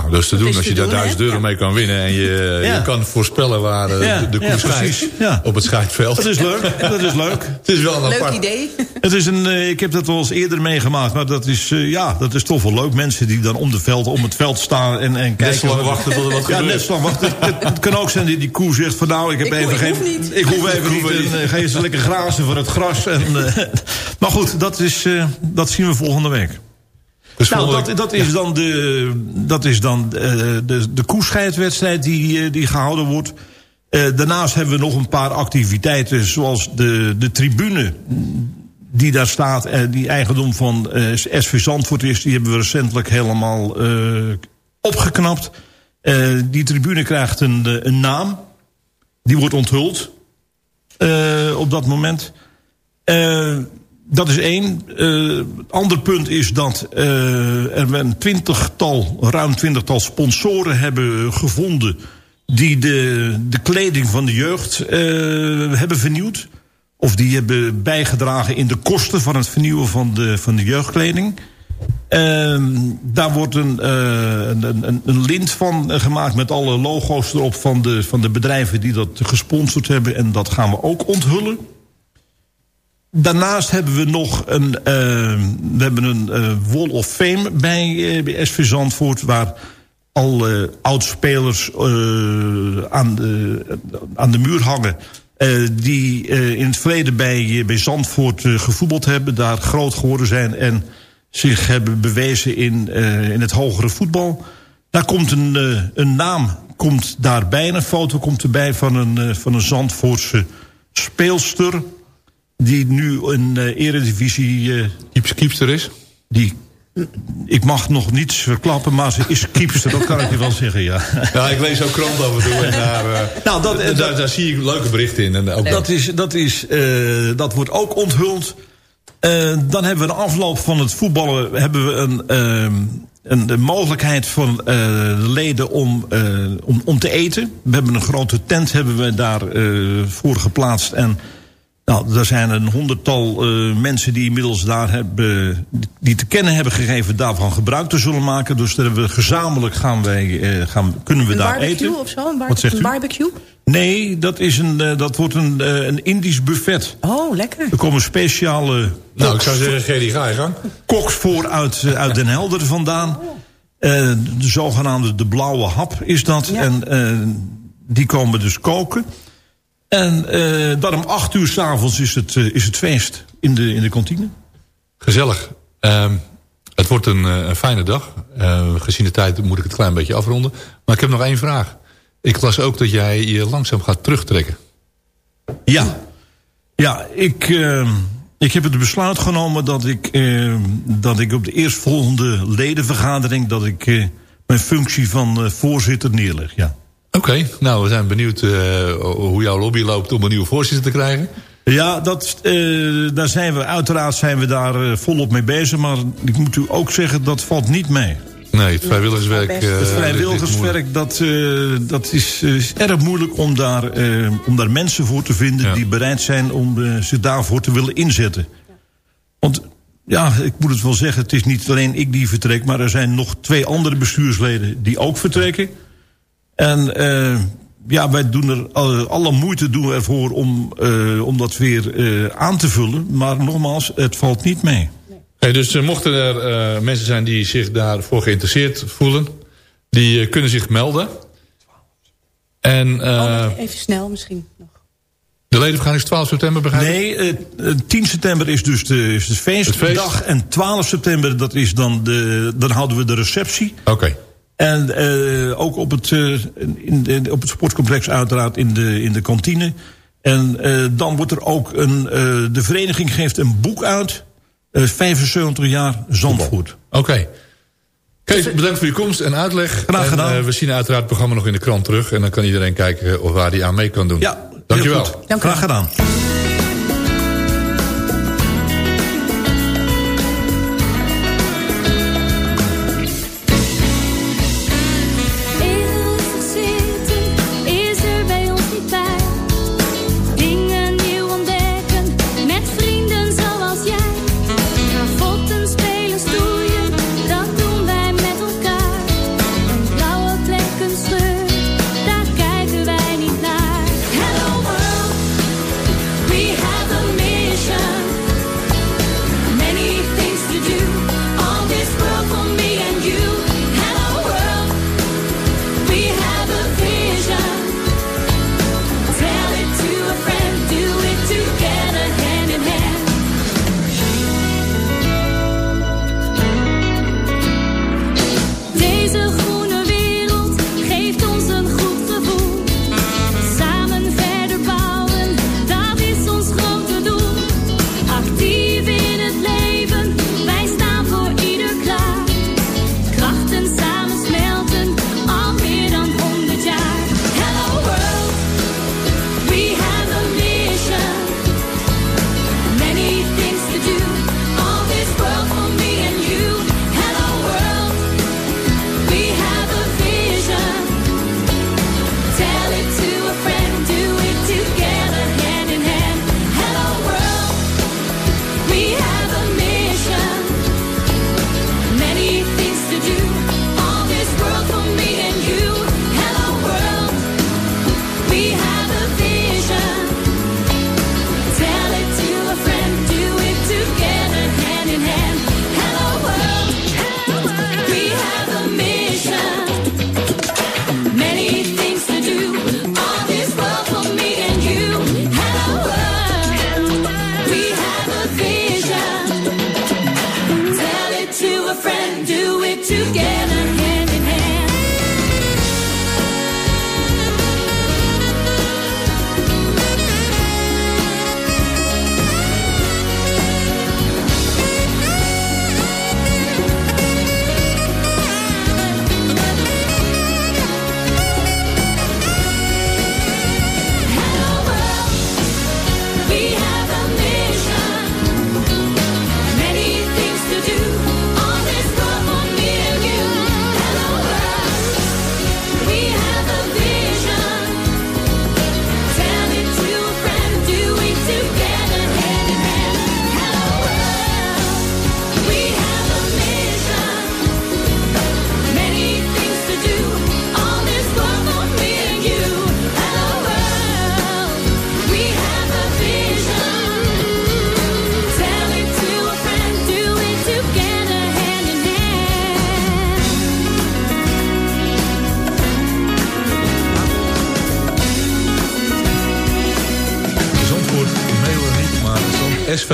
Nou, dat is te doen is als te je daar? 1000 euro Ja. mee kan winnen. En je, Ja. je kan voorspellen waar eh, Ja, de koe ja, scheidt precies. Ja. op het scheidveld. Dat is leuk, dat is leuk. <laughs> Het is wel een Leuk apart. idee. Het is een, eh, ik heb dat wel eens eerder meegemaakt, maar dat is, eh, ja, dat is toch wel leuk. Mensen die dan om, de veld, om het veld staan en, en kijken. wat- wachten tot er wat <laughs> Ja, gebeurt. net zo lang wachten. <laughs> Het, het kan ook zijn dat die koe zegt van nou, ik heb Ik even hoef- ik geen... hoef niet. Ik hoef even niet. En, eh, ga je ze lekker grazen voor het gras. En, eh, maar goed, dat, is, eh, dat zien we volgende week. Dus Nou, dat, dat is dan de, dat is dan eh, de, de koescheidwedstrijd die, eh, die gehouden wordt. Eh, daarnaast hebben we nog een paar activiteiten, zoals de, de tribune die daar staat, eh, die eigendom van SV Zandvoort is. Die hebben we recentelijk helemaal opgeknapt. Die tribune krijgt een, een naam. Die wordt onthuld op dat moment. Eh, dat is één. Eh ander punt is dat eh, er een twintigtal, ruim twintigtal sponsoren hebben gevonden... die de, de kleding van de jeugd eh, hebben vernieuwd. Of die hebben bijgedragen in de kosten van het vernieuwen van de, van de jeugdkleding. Ehm, daar wordt een, een, een, lint van gemaakt met alle logo's erop van de, van de bedrijven die dat gesponsord hebben. En dat gaan we ook onthullen. Daarnaast hebben we nog een, eh, we hebben een eh, Wall of Fame bij, eh, SV Zandvoort... waar alle oudspelers aan, de, aan de muur hangen... die in het verleden bij, bij Zandvoort gevoetbald hebben... daar groot geworden zijn en zich hebben bewezen in, in het hogere voetbal. Daar komt een, een naam komt daarbij, een foto komt erbij... van een, van een Zandvoortse speelster die nu een eh, eredivisie... eh, Keeps- keepster is. die ik mag nog niets verklappen, maar ze is kiepster. Dat kan ik je wel zeggen, ja. Ja, ik lees ook kranten af en toe. En daar, eh, Nou, dat- daar, daar, daar zie ik leuke berichten in. En ook Dat, is, dat, is, eh, dat wordt ook onthuld. Eh, dan hebben we de afloop van het voetballen... hebben we een, een, de mogelijkheid van eh, de leden om, eh, om, om te eten. We hebben een grote tent hebben we daar eh, voor geplaatst. En nou, er zijn een honderdtal eh, mensen die inmiddels daar hebben... die te kennen hebben gegeven daarvan gebruik te zullen maken. Dus daar hebben we gezamenlijk gaan wij, eh, gaan, kunnen we Een daar barbecue eten. of zo? Een, bar- Wat zegt een u? barbecue? Nee, dat, is een, eh, dat wordt een, een Indisch buffet. Oh, lekker. Er komen speciale nou, ik koks, zou zeggen, Gerry, ga je gang. koks voor uit, uit Den Helder vandaan. Eh, de zogenaamde de blauwe hap is dat. Ja. En eh, die komen dus koken. En eh, dan om acht uur s'avonds is, het, eh, is het feest in de, in de kantine. Gezellig. Ehm, het wordt een, eh, een fijne dag. Eh, gezien de tijd moet ik het een klein beetje afronden. Maar ik heb nog één vraag. Ik las ook dat jij je langzaam gaat terugtrekken. Ja, ja ik, eh, ik heb het besluit genomen dat ik, dat ik op de eerstvolgende ledenvergadering... dat ik mijn functie van voorzitter neerleg, ja. Oké, nou we zijn benieuwd eh, hoe jouw lobby loopt om een nieuwe voorzitter te krijgen. Ja, dat, eh, daar zijn we, uiteraard zijn we daar eh, volop mee bezig. Maar ik moet u ook zeggen, dat valt niet mee. Nee, het vrijwilligerswerk... eh, Het vrijwilligerswerk, dat, eh, dat is, eh, is erg moeilijk om daar, om daar mensen voor te vinden... Ja. die bereid zijn om eh, zich daarvoor te willen inzetten. Want ja, ik moet het wel zeggen, het is niet alleen ik die vertrek... maar er zijn nog twee andere bestuursleden die ook vertrekken. En eh, ja, wij doen er alle, alle moeite doen we ervoor om, eh, om dat weer eh, aan te vullen. Maar nogmaals, het valt niet mee. Hey, dus mochten er eh, mensen zijn die zich daarvoor geïnteresseerd voelen... die kunnen zich melden. En eh, Oh, even snel misschien nog. de ledenvergadering is 12 september, begrijp ik? Nee, eh, eh, 10 september is dus de, is de feestdag. En 12 september, dat is dan, de, dan houden we de receptie. Oké. En eh, ook op het, eh, in de, op het sportcomplex uiteraard in de, in de kantine. En eh, dan wordt er ook een... eh, de vereniging geeft een boek uit. eh, 75 jaar Zandvoort. Oké. Kees, bedankt voor je komst en uitleg. Graag gedaan. En, we zien uiteraard het programma nog in de krant terug. En dan kan iedereen kijken of waar hij aan mee kan doen. Ja, Dankjewel. Dank u Graag gedaan.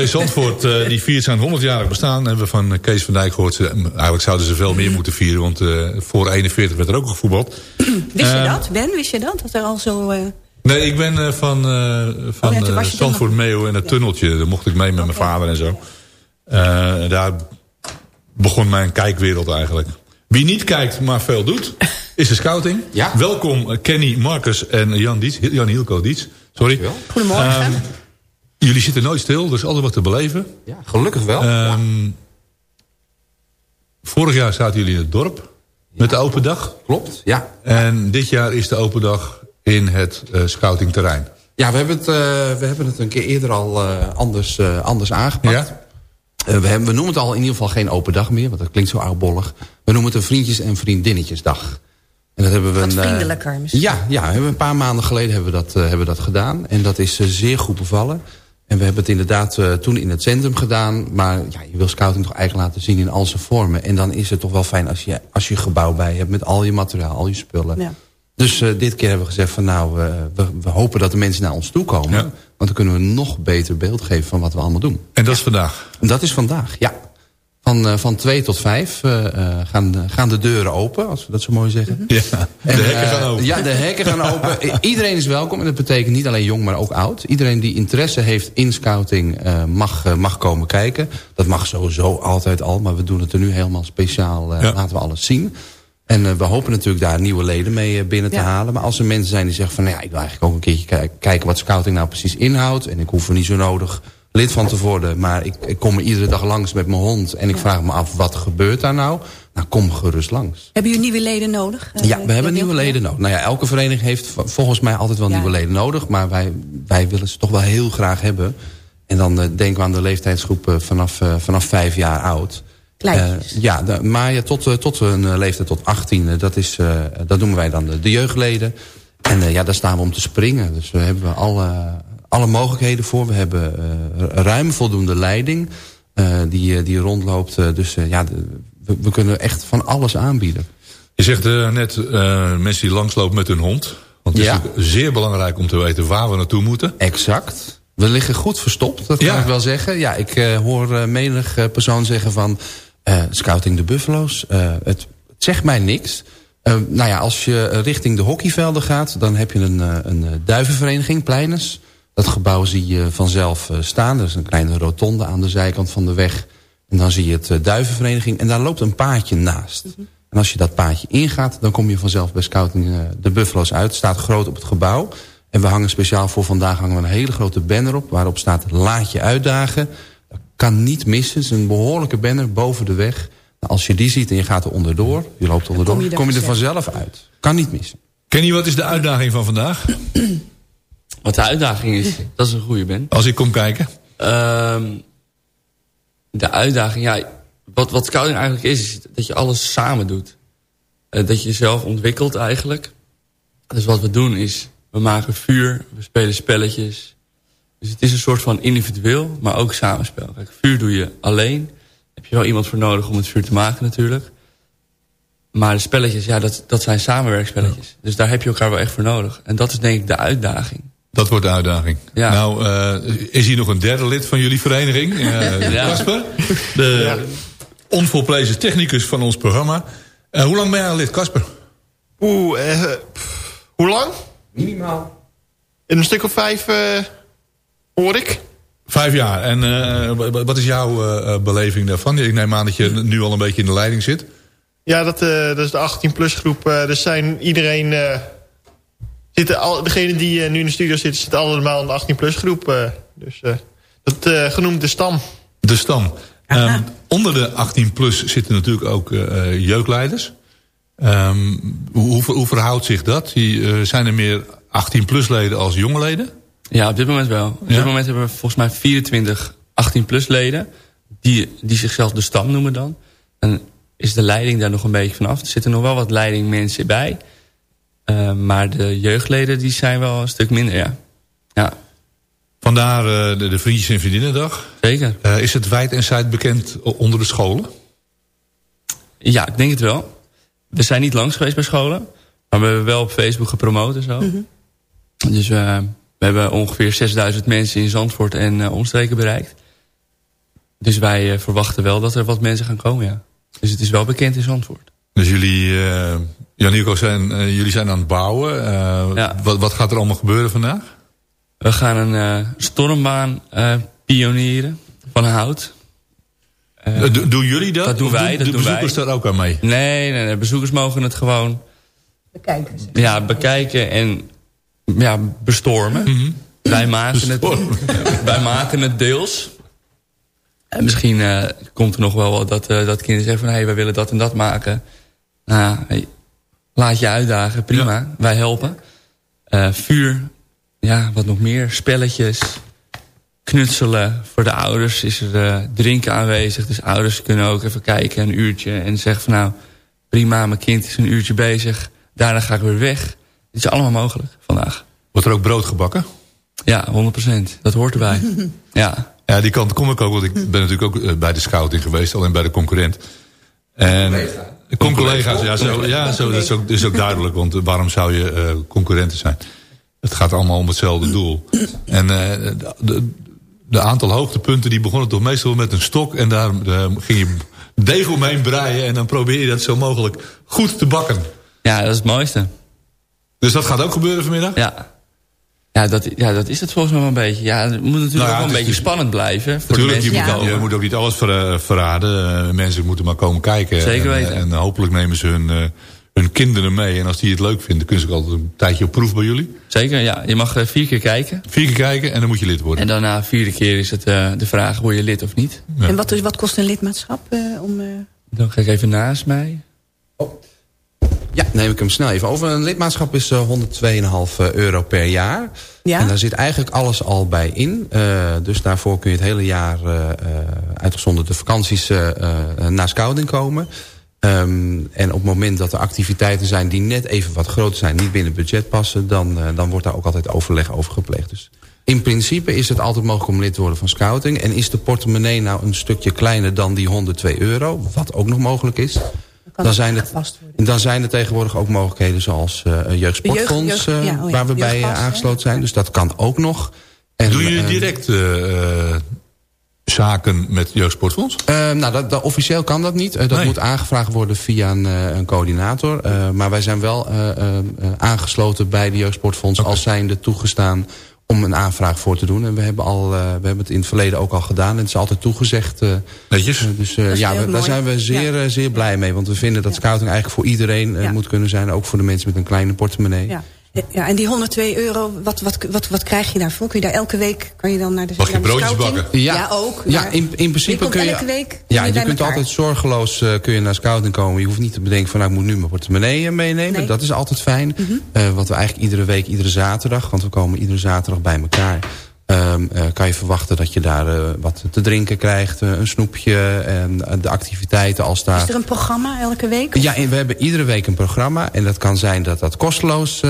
SV Zandvoort eh, die viert zijn 100-jarig bestaan. Hebben we van Kees van Dijk gehoord. Ze- Eigenlijk zouden ze veel meer moeten vieren. Want eh, voor 41 werd er ook gevoetbald. Wist je Eh, dat, Ben? Wist je dat? Dat er al zo... eh, Nee, ik ben eh, van, eh van Oh ja, eh, Zandvoort Meeuw en het tunneltje. Daar mocht ik mee met mijn vader en zo. Eh, daar begon mijn kijkwereld eigenlijk. Wie niet kijkt, maar veel doet, is de scouting. <laughs> Ja. Welkom eh, Kenny, Marcus en Jan Diets. Jan Hielko Diets, sorry. Goedemorgen. Ehm, jullie zitten nooit stil, er is altijd wat te beleven. Ja, gelukkig wel. Ehm, Vorig jaar zaten jullie in het dorp met de open dag. Klopt, ja. En dit jaar is de open dag in het eh, scoutingterrein. Ja, we hebben het, eh, we hebben het een keer eerder al eh, anders, eh, anders aangepakt. Ja? Eh, we, hebben, we noemen het al in ieder geval geen open dag meer, want dat klinkt zo oudbollig. We noemen het een vriendjes- en vriendinnetjesdag. En dat hebben we Wat een, vriendelijker misschien. Ja, ja hebben we een paar maanden geleden hebben we dat, eh, hebben we dat gedaan. En dat is zeer goed bevallen. En we hebben het inderdaad eh, toen in het centrum gedaan. Maar ja, je wil scouting toch eigenlijk laten zien in al zijn vormen. En dan is het toch wel fijn als je, als je gebouw bij hebt met al je materiaal, al je spullen. Ja. Dus eh, dit keer hebben we gezegd van nou, eh, we, we hopen dat de mensen naar ons toe komen. Ja. Want dan kunnen we een nog beter beeld geven van wat we allemaal doen. En dat is vandaag. En dat is vandaag, ja. Van, eh, van twee tot vijf eh, eh, gaan, de, gaan de deuren open, als we dat zo mooi zeggen. Ja, de En, hekken eh, gaan open. Ja, de hekken gaan open. <laughs> Iedereen is welkom. En dat betekent niet alleen jong, maar ook oud. Iedereen die interesse heeft in scouting eh, mag, mag komen kijken. Dat mag sowieso altijd al. Maar we doen het er nu helemaal speciaal. eh, Ja. Laten we alles zien. En eh, we hopen natuurlijk daar nieuwe leden mee binnen te Ja. halen. Maar als er mensen zijn die zeggen van... Nou ja, ik wil eigenlijk ook een keertje kijk- kijken wat scouting nou precies inhoudt. En ik hoef er niet zo nodig lid van te worden. Maar ik, ik kom er iedere dag langs met mijn hond. En ik vraag me af, wat gebeurt daar nou? Nou, kom gerust langs. Hebben jullie nieuwe leden nodig? Eh, Ja, we hebben dat nieuwe leden nodig. Nou ja, elke vereniging heeft volgens mij altijd wel Ja. nieuwe leden nodig. Maar wij, wij willen ze toch wel heel graag hebben. En dan eh, denken we aan de leeftijdsgroep eh, vanaf, eh, vanaf vijf jaar oud. Kleintjes. Eh, ja, de- maar ja, tot, eh, tot een eh, leeftijd tot 18, eh, dat, is, eh, dat noemen wij dan de, de jeugdleden. En eh, ja, daar staan we om te springen. Dus we hebben alle, alle mogelijkheden voor. We hebben eh, ruim voldoende leiding eh, die, eh, die rondloopt. Dus ja, de- we, we kunnen echt van alles aanbieden. Je zegt net mensen die langslopen met hun hond. Want het is Ja. natuurlijk zeer belangrijk om te weten waar we naartoe moeten. Exact. We liggen goed verstopt, dat kan ik wel zeggen. Ja, ik hoor eh, menig persoon zeggen van... scouting de Buffalo's, het, het zegt mij niks. Nou ja, als je richting de hockeyvelden gaat... dan heb je een, een duivenvereniging, Pleiners. Dat gebouw zie je vanzelf eh, staan. Er is een kleine rotonde aan de zijkant van de weg. En dan zie je het eh, duivenvereniging. En daar loopt een paadje naast. En als je dat paadje ingaat, dan kom je vanzelf bij Scouting eh, de Buffalo's uit. Het staat groot op het gebouw. En we hangen speciaal voor vandaag hangen we een hele grote banner op... waarop staat laat je uitdagen. Dat kan niet missen. Het is een behoorlijke banner boven de weg. Nou, als je die ziet en je gaat er onderdoor, je loopt onderdoor... kom kom je je, er er vanzelf uit. Kan niet missen. Kenny, wat is de uitdaging van vandaag? <clears throat> Wat de uitdaging is, dat is een goede Ben. Als ik kom kijken. Ehm, de uitdaging, ja, wat, wat scouting eigenlijk is, is dat je alles samen doet. Eh, dat je jezelf ontwikkelt eigenlijk. Dus wat we doen is, we maken vuur, we spelen spelletjes. Dus het is een soort van individueel, maar ook samenspel. Kijk, vuur doe je alleen. Daar heb je wel iemand voor nodig om het vuur te maken natuurlijk. Maar de spelletjes, ja, dat, dat zijn samenwerkspelletjes. Dus daar heb je elkaar wel echt voor nodig. En dat is denk ik de uitdaging. Dat wordt de uitdaging. Ja. Nou, eh, is hier nog een derde lid van jullie vereniging? eh, Ja. Casper. De onvolprezen technicus van ons programma. Eh, hoe lang ben jij al lid, Casper? Oeh, eh, hoe lang? Minimaal. In een stuk of vijf eh, hoor ik. Vijf jaar. En eh, wa- wat is jouw beleving daarvan? Ik neem aan dat je nu al een beetje in de leiding zit. Ja, dat, eh, dat is de 18-plus groep. er zijn iedereen... zitten al, degene die eh, nu in de studio zitten, zitten allemaal in de 18-plus groep. eh. dus eh, dat eh, genoemd de stam. De stam. Ehm, onder de 18 plus zitten natuurlijk ook jeugdleiders. Ehm, hoe, hoe, hoe verhoudt zich dat? Die, eh, zijn er meer 18 plus leden als jonge leden? Ja, op dit moment wel. Op Ja? dit moment hebben we volgens mij 24 18-plus leden... Die, die zichzelf de stam noemen dan. Dan is de leiding daar nog een beetje vanaf. Er zitten nog wel wat leidingmensen bij. Eh, maar de jeugdleden die zijn wel een stuk minder, ja. Ja, Vandaar eh, de, de Vriendjes en Vriendinnendag. zeker. Eh, is het wijd en zijd bekend onder de scholen? Ja, ik denk het wel. We zijn niet langs geweest bij scholen. Maar we hebben wel op Facebook gepromoot en zo. Dus eh, we hebben ongeveer 6000 mensen in Zandvoort en eh, omstreken bereikt. Dus wij verwachten wel dat er wat mensen gaan komen, ja. Dus het is wel bekend in Zandvoort. Dus jullie, eh Jan Nico, zijn, eh, jullie zijn aan het bouwen. Eh, wat, wat gaat er allemaal gebeuren vandaag? We gaan een eh, stormbaan eh, pionieren van hout. Eh, Eh, do- doen jullie dat? Dat doen wij, doen dat de doen wij. bezoekers daar ook aan mee? Nee, nee, nee, bezoekers mogen het gewoon Bekijken. ja, bekijken en ja, bestormen. wij, maken het, <laughs> wij maken het deels. En misschien eh, komt er nog wel wat dat, eh, dat kinderen zeggen van... hé, hey, wij willen dat en dat maken. Nou, hey, laat je uitdagen, prima. Wij helpen. Eh, vuur, ja, wat nog meer. Spelletjes, knutselen. Voor de ouders is er eh, drinken aanwezig. Dus ouders kunnen ook even kijken, een uurtje. En zeggen van nou, prima, mijn kind is een uurtje bezig. Daarna ga ik weer weg. Het is allemaal mogelijk vandaag. Wordt er ook brood gebakken? Ja, 100%. Dat hoort erbij. <laughs> ja. Ja, die kant kom ik ook, want ik ben natuurlijk ook eh, bij de scouting geweest, alleen bij de concurrent. En collega's, ja, zo, ja zo, dat is ook, is ook duidelijk, want waarom zou je eh, concurrenten zijn? Het gaat allemaal om hetzelfde doel. En eh, de, de, aantal hoogtepunten die begonnen toch meestal met een stok en daar eh, ging je deeg omheen breien en dan probeer je dat zo mogelijk goed te bakken. Ja, dat is het mooiste. Dus dat gaat ook gebeuren vanmiddag? Ja. Ja, dat, ja, dat is het volgens mij wel een beetje. Ja, het moet natuurlijk Nou ja, ook wel een beetje spannend blijven. Voor Natuurlijk, de je, mensen moet, die je moet ook niet alles ver- verraden. Eh, mensen moeten maar komen kijken. Zeker En, weten. En, hopelijk nemen ze hun, eh, hun kinderen mee. En als die het leuk vinden, kunnen ze ook altijd een tijdje op proef bij jullie. Zeker, ja. Je mag eh, vier keer kijken. Vier keer kijken en dan moet je lid worden. En dan na de vierde keer is het eh, de vraag, word je lid of niet? En wat, is, wat kost een lidmaatschap? eh, om, eh, Dan ga ik even naast mij. Ja, neem ik hem snel even over. Een lidmaatschap is eh, 102,5 euro per jaar. Ja? En daar zit eigenlijk alles al bij in. Eh, dus daarvoor kun je het hele jaar, eh, eh, uitgezonderd de vakanties, eh, eh, naar scouting komen. Ehm, en op het moment dat er activiteiten zijn die net even wat groter zijn... niet binnen budget passen, dan, eh, dan wordt daar ook altijd overleg over gepleegd. Dus in principe is het altijd mogelijk om lid te worden van scouting. En is de portemonnee nou een stukje kleiner dan die 102 euro... wat ook nog mogelijk is... Dan het zijn, er, worden. dan zijn er tegenwoordig ook mogelijkheden zoals eh, een jeugdsportfonds... Jeugd- jeugd- eh, ja, oh ja, waar we bij eh, aangesloten zijn. Dus dat kan ook nog. En, Doen jullie eh, direct zaken met Jeugdsportfonds? nou, dat, dat- officieel kan dat niet. Dat Nee. moet aangevraagd worden via een, eh, een coördinator. Eh, maar wij zijn wel eh, eh, eh, aangesloten bij de Jeugdsportfonds... als zijnde toegestaan om een aanvraag voor te doen. En we hebben, al, eh, we hebben het in het verleden ook al gedaan. En het is altijd toegezegd. eh, Netjes. eh, dus eh, ja, we- daar zijn we zeer, Ja. zeer blij mee. Want we vinden dat scouting eigenlijk voor iedereen Ja. moet kunnen zijn. Ook voor de mensen met een kleine portemonnee. Ja. En die 102 euro, wat, wat, wat, wat krijg je daarvoor? Kun je daar elke week, kan je dan naar de Mag je broodjes scouting? bakken? Ja, ook. Ja, in, in principe je komt kun je... elke week Ja, je kunt elkaar. altijd zorgeloos eh, kun je naar scouting komen. Je hoeft niet te bedenken van nou, ik moet nu mijn portemonnee eh, meenemen. Nee. Dat is altijd fijn. Eh, wat we eigenlijk iedere week, iedere zaterdag... want we komen iedere zaterdag bij elkaar... eh, kan je verwachten dat je daar eh, wat te drinken krijgt. eh, een snoepje en de activiteiten als daar... Is er een programma elke week? Ja, en we hebben iedere week een programma. En dat kan zijn dat dat kosteloos...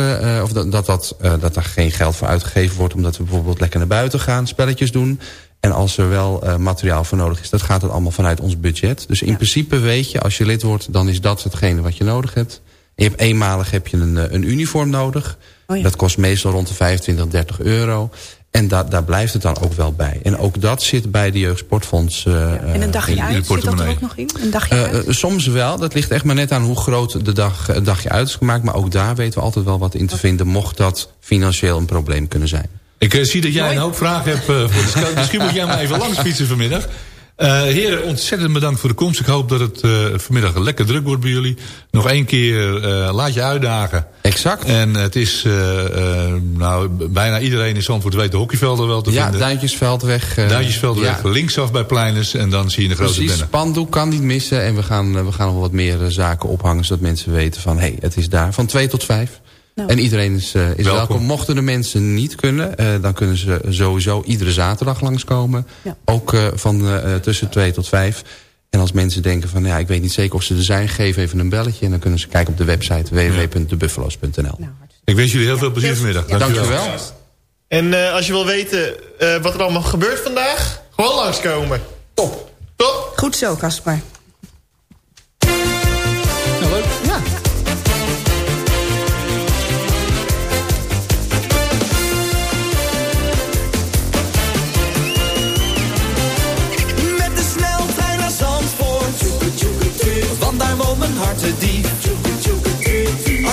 of dat, dat, dat, dat er geen geld voor uitgegeven wordt... omdat we bijvoorbeeld lekker naar buiten gaan, spelletjes doen. En als er wel materiaal voor nodig is... dat gaat het allemaal vanuit ons budget. Dus in Ja. principe weet je, als je lid wordt... dan is dat hetgene wat je nodig hebt. En je hebt eenmalig heb je een, een uniform nodig. Oh ja. Dat kost meestal rond de 25, 30 euro. En da daar blijft het dan ook wel bij. En ook dat zit bij de Jeugdsportfonds. eh, Ja. En een eh, dagje uit, zit dat er ook nog in? Een dagje eh, uit? soms wel, dat ligt echt maar net aan hoe groot de dag, het dagje uit is gemaakt. Maar ook daar weten we altijd wel wat in te vinden... mocht dat financieel een probleem kunnen zijn. Ik zie dat jij een hoop vragen hebt eh, voor de scout. Misschien moet jij maar even langs fietsen vanmiddag. Eh, heren, ontzettend bedankt voor de komst. Ik hoop dat het eh, vanmiddag lekker druk wordt bij jullie. Nog één keer, eh, laat je uitdagen. Exact. En het is, nou, bijna iedereen in Zandvoort weet de hockeyvelden wel te Ja, vinden. Duintjesveldweg. eh, Duintjesveldweg, ja. linksaf bij Pleiners en dan zie je de grote Precies, benne. spandoek kan niet missen. En we gaan, we gaan nog wat meer zaken ophangen... zodat mensen weten van, hé, hey, het is daar. Van 2 tot 5. Nou. En iedereen is, eh, is Welkom. welkom. Mochten de mensen niet kunnen... eh, dan kunnen ze sowieso iedere zaterdag langskomen. Ja. Ook eh, van tussen 2 tot 5. En als mensen denken van, ja, ik weet niet zeker of ze er zijn... geef even een belletje en dan kunnen ze kijken op de website... www.debuffalo's.nl. Nou, Ik wens jullie heel veel plezier vanmiddag. Dankjewel. En eh, als je wil weten eh, wat er allemaal gebeurt vandaag, gewoon langskomen. Top. Top. Goed zo, Caspar. Nou, leuk. Ja.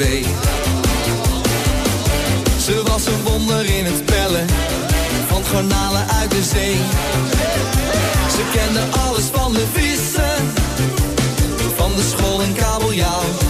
Ze was een wonder in het pellen van garnalen uit de zee. Ze kende alles van de vissen, van de school en kabeljauw.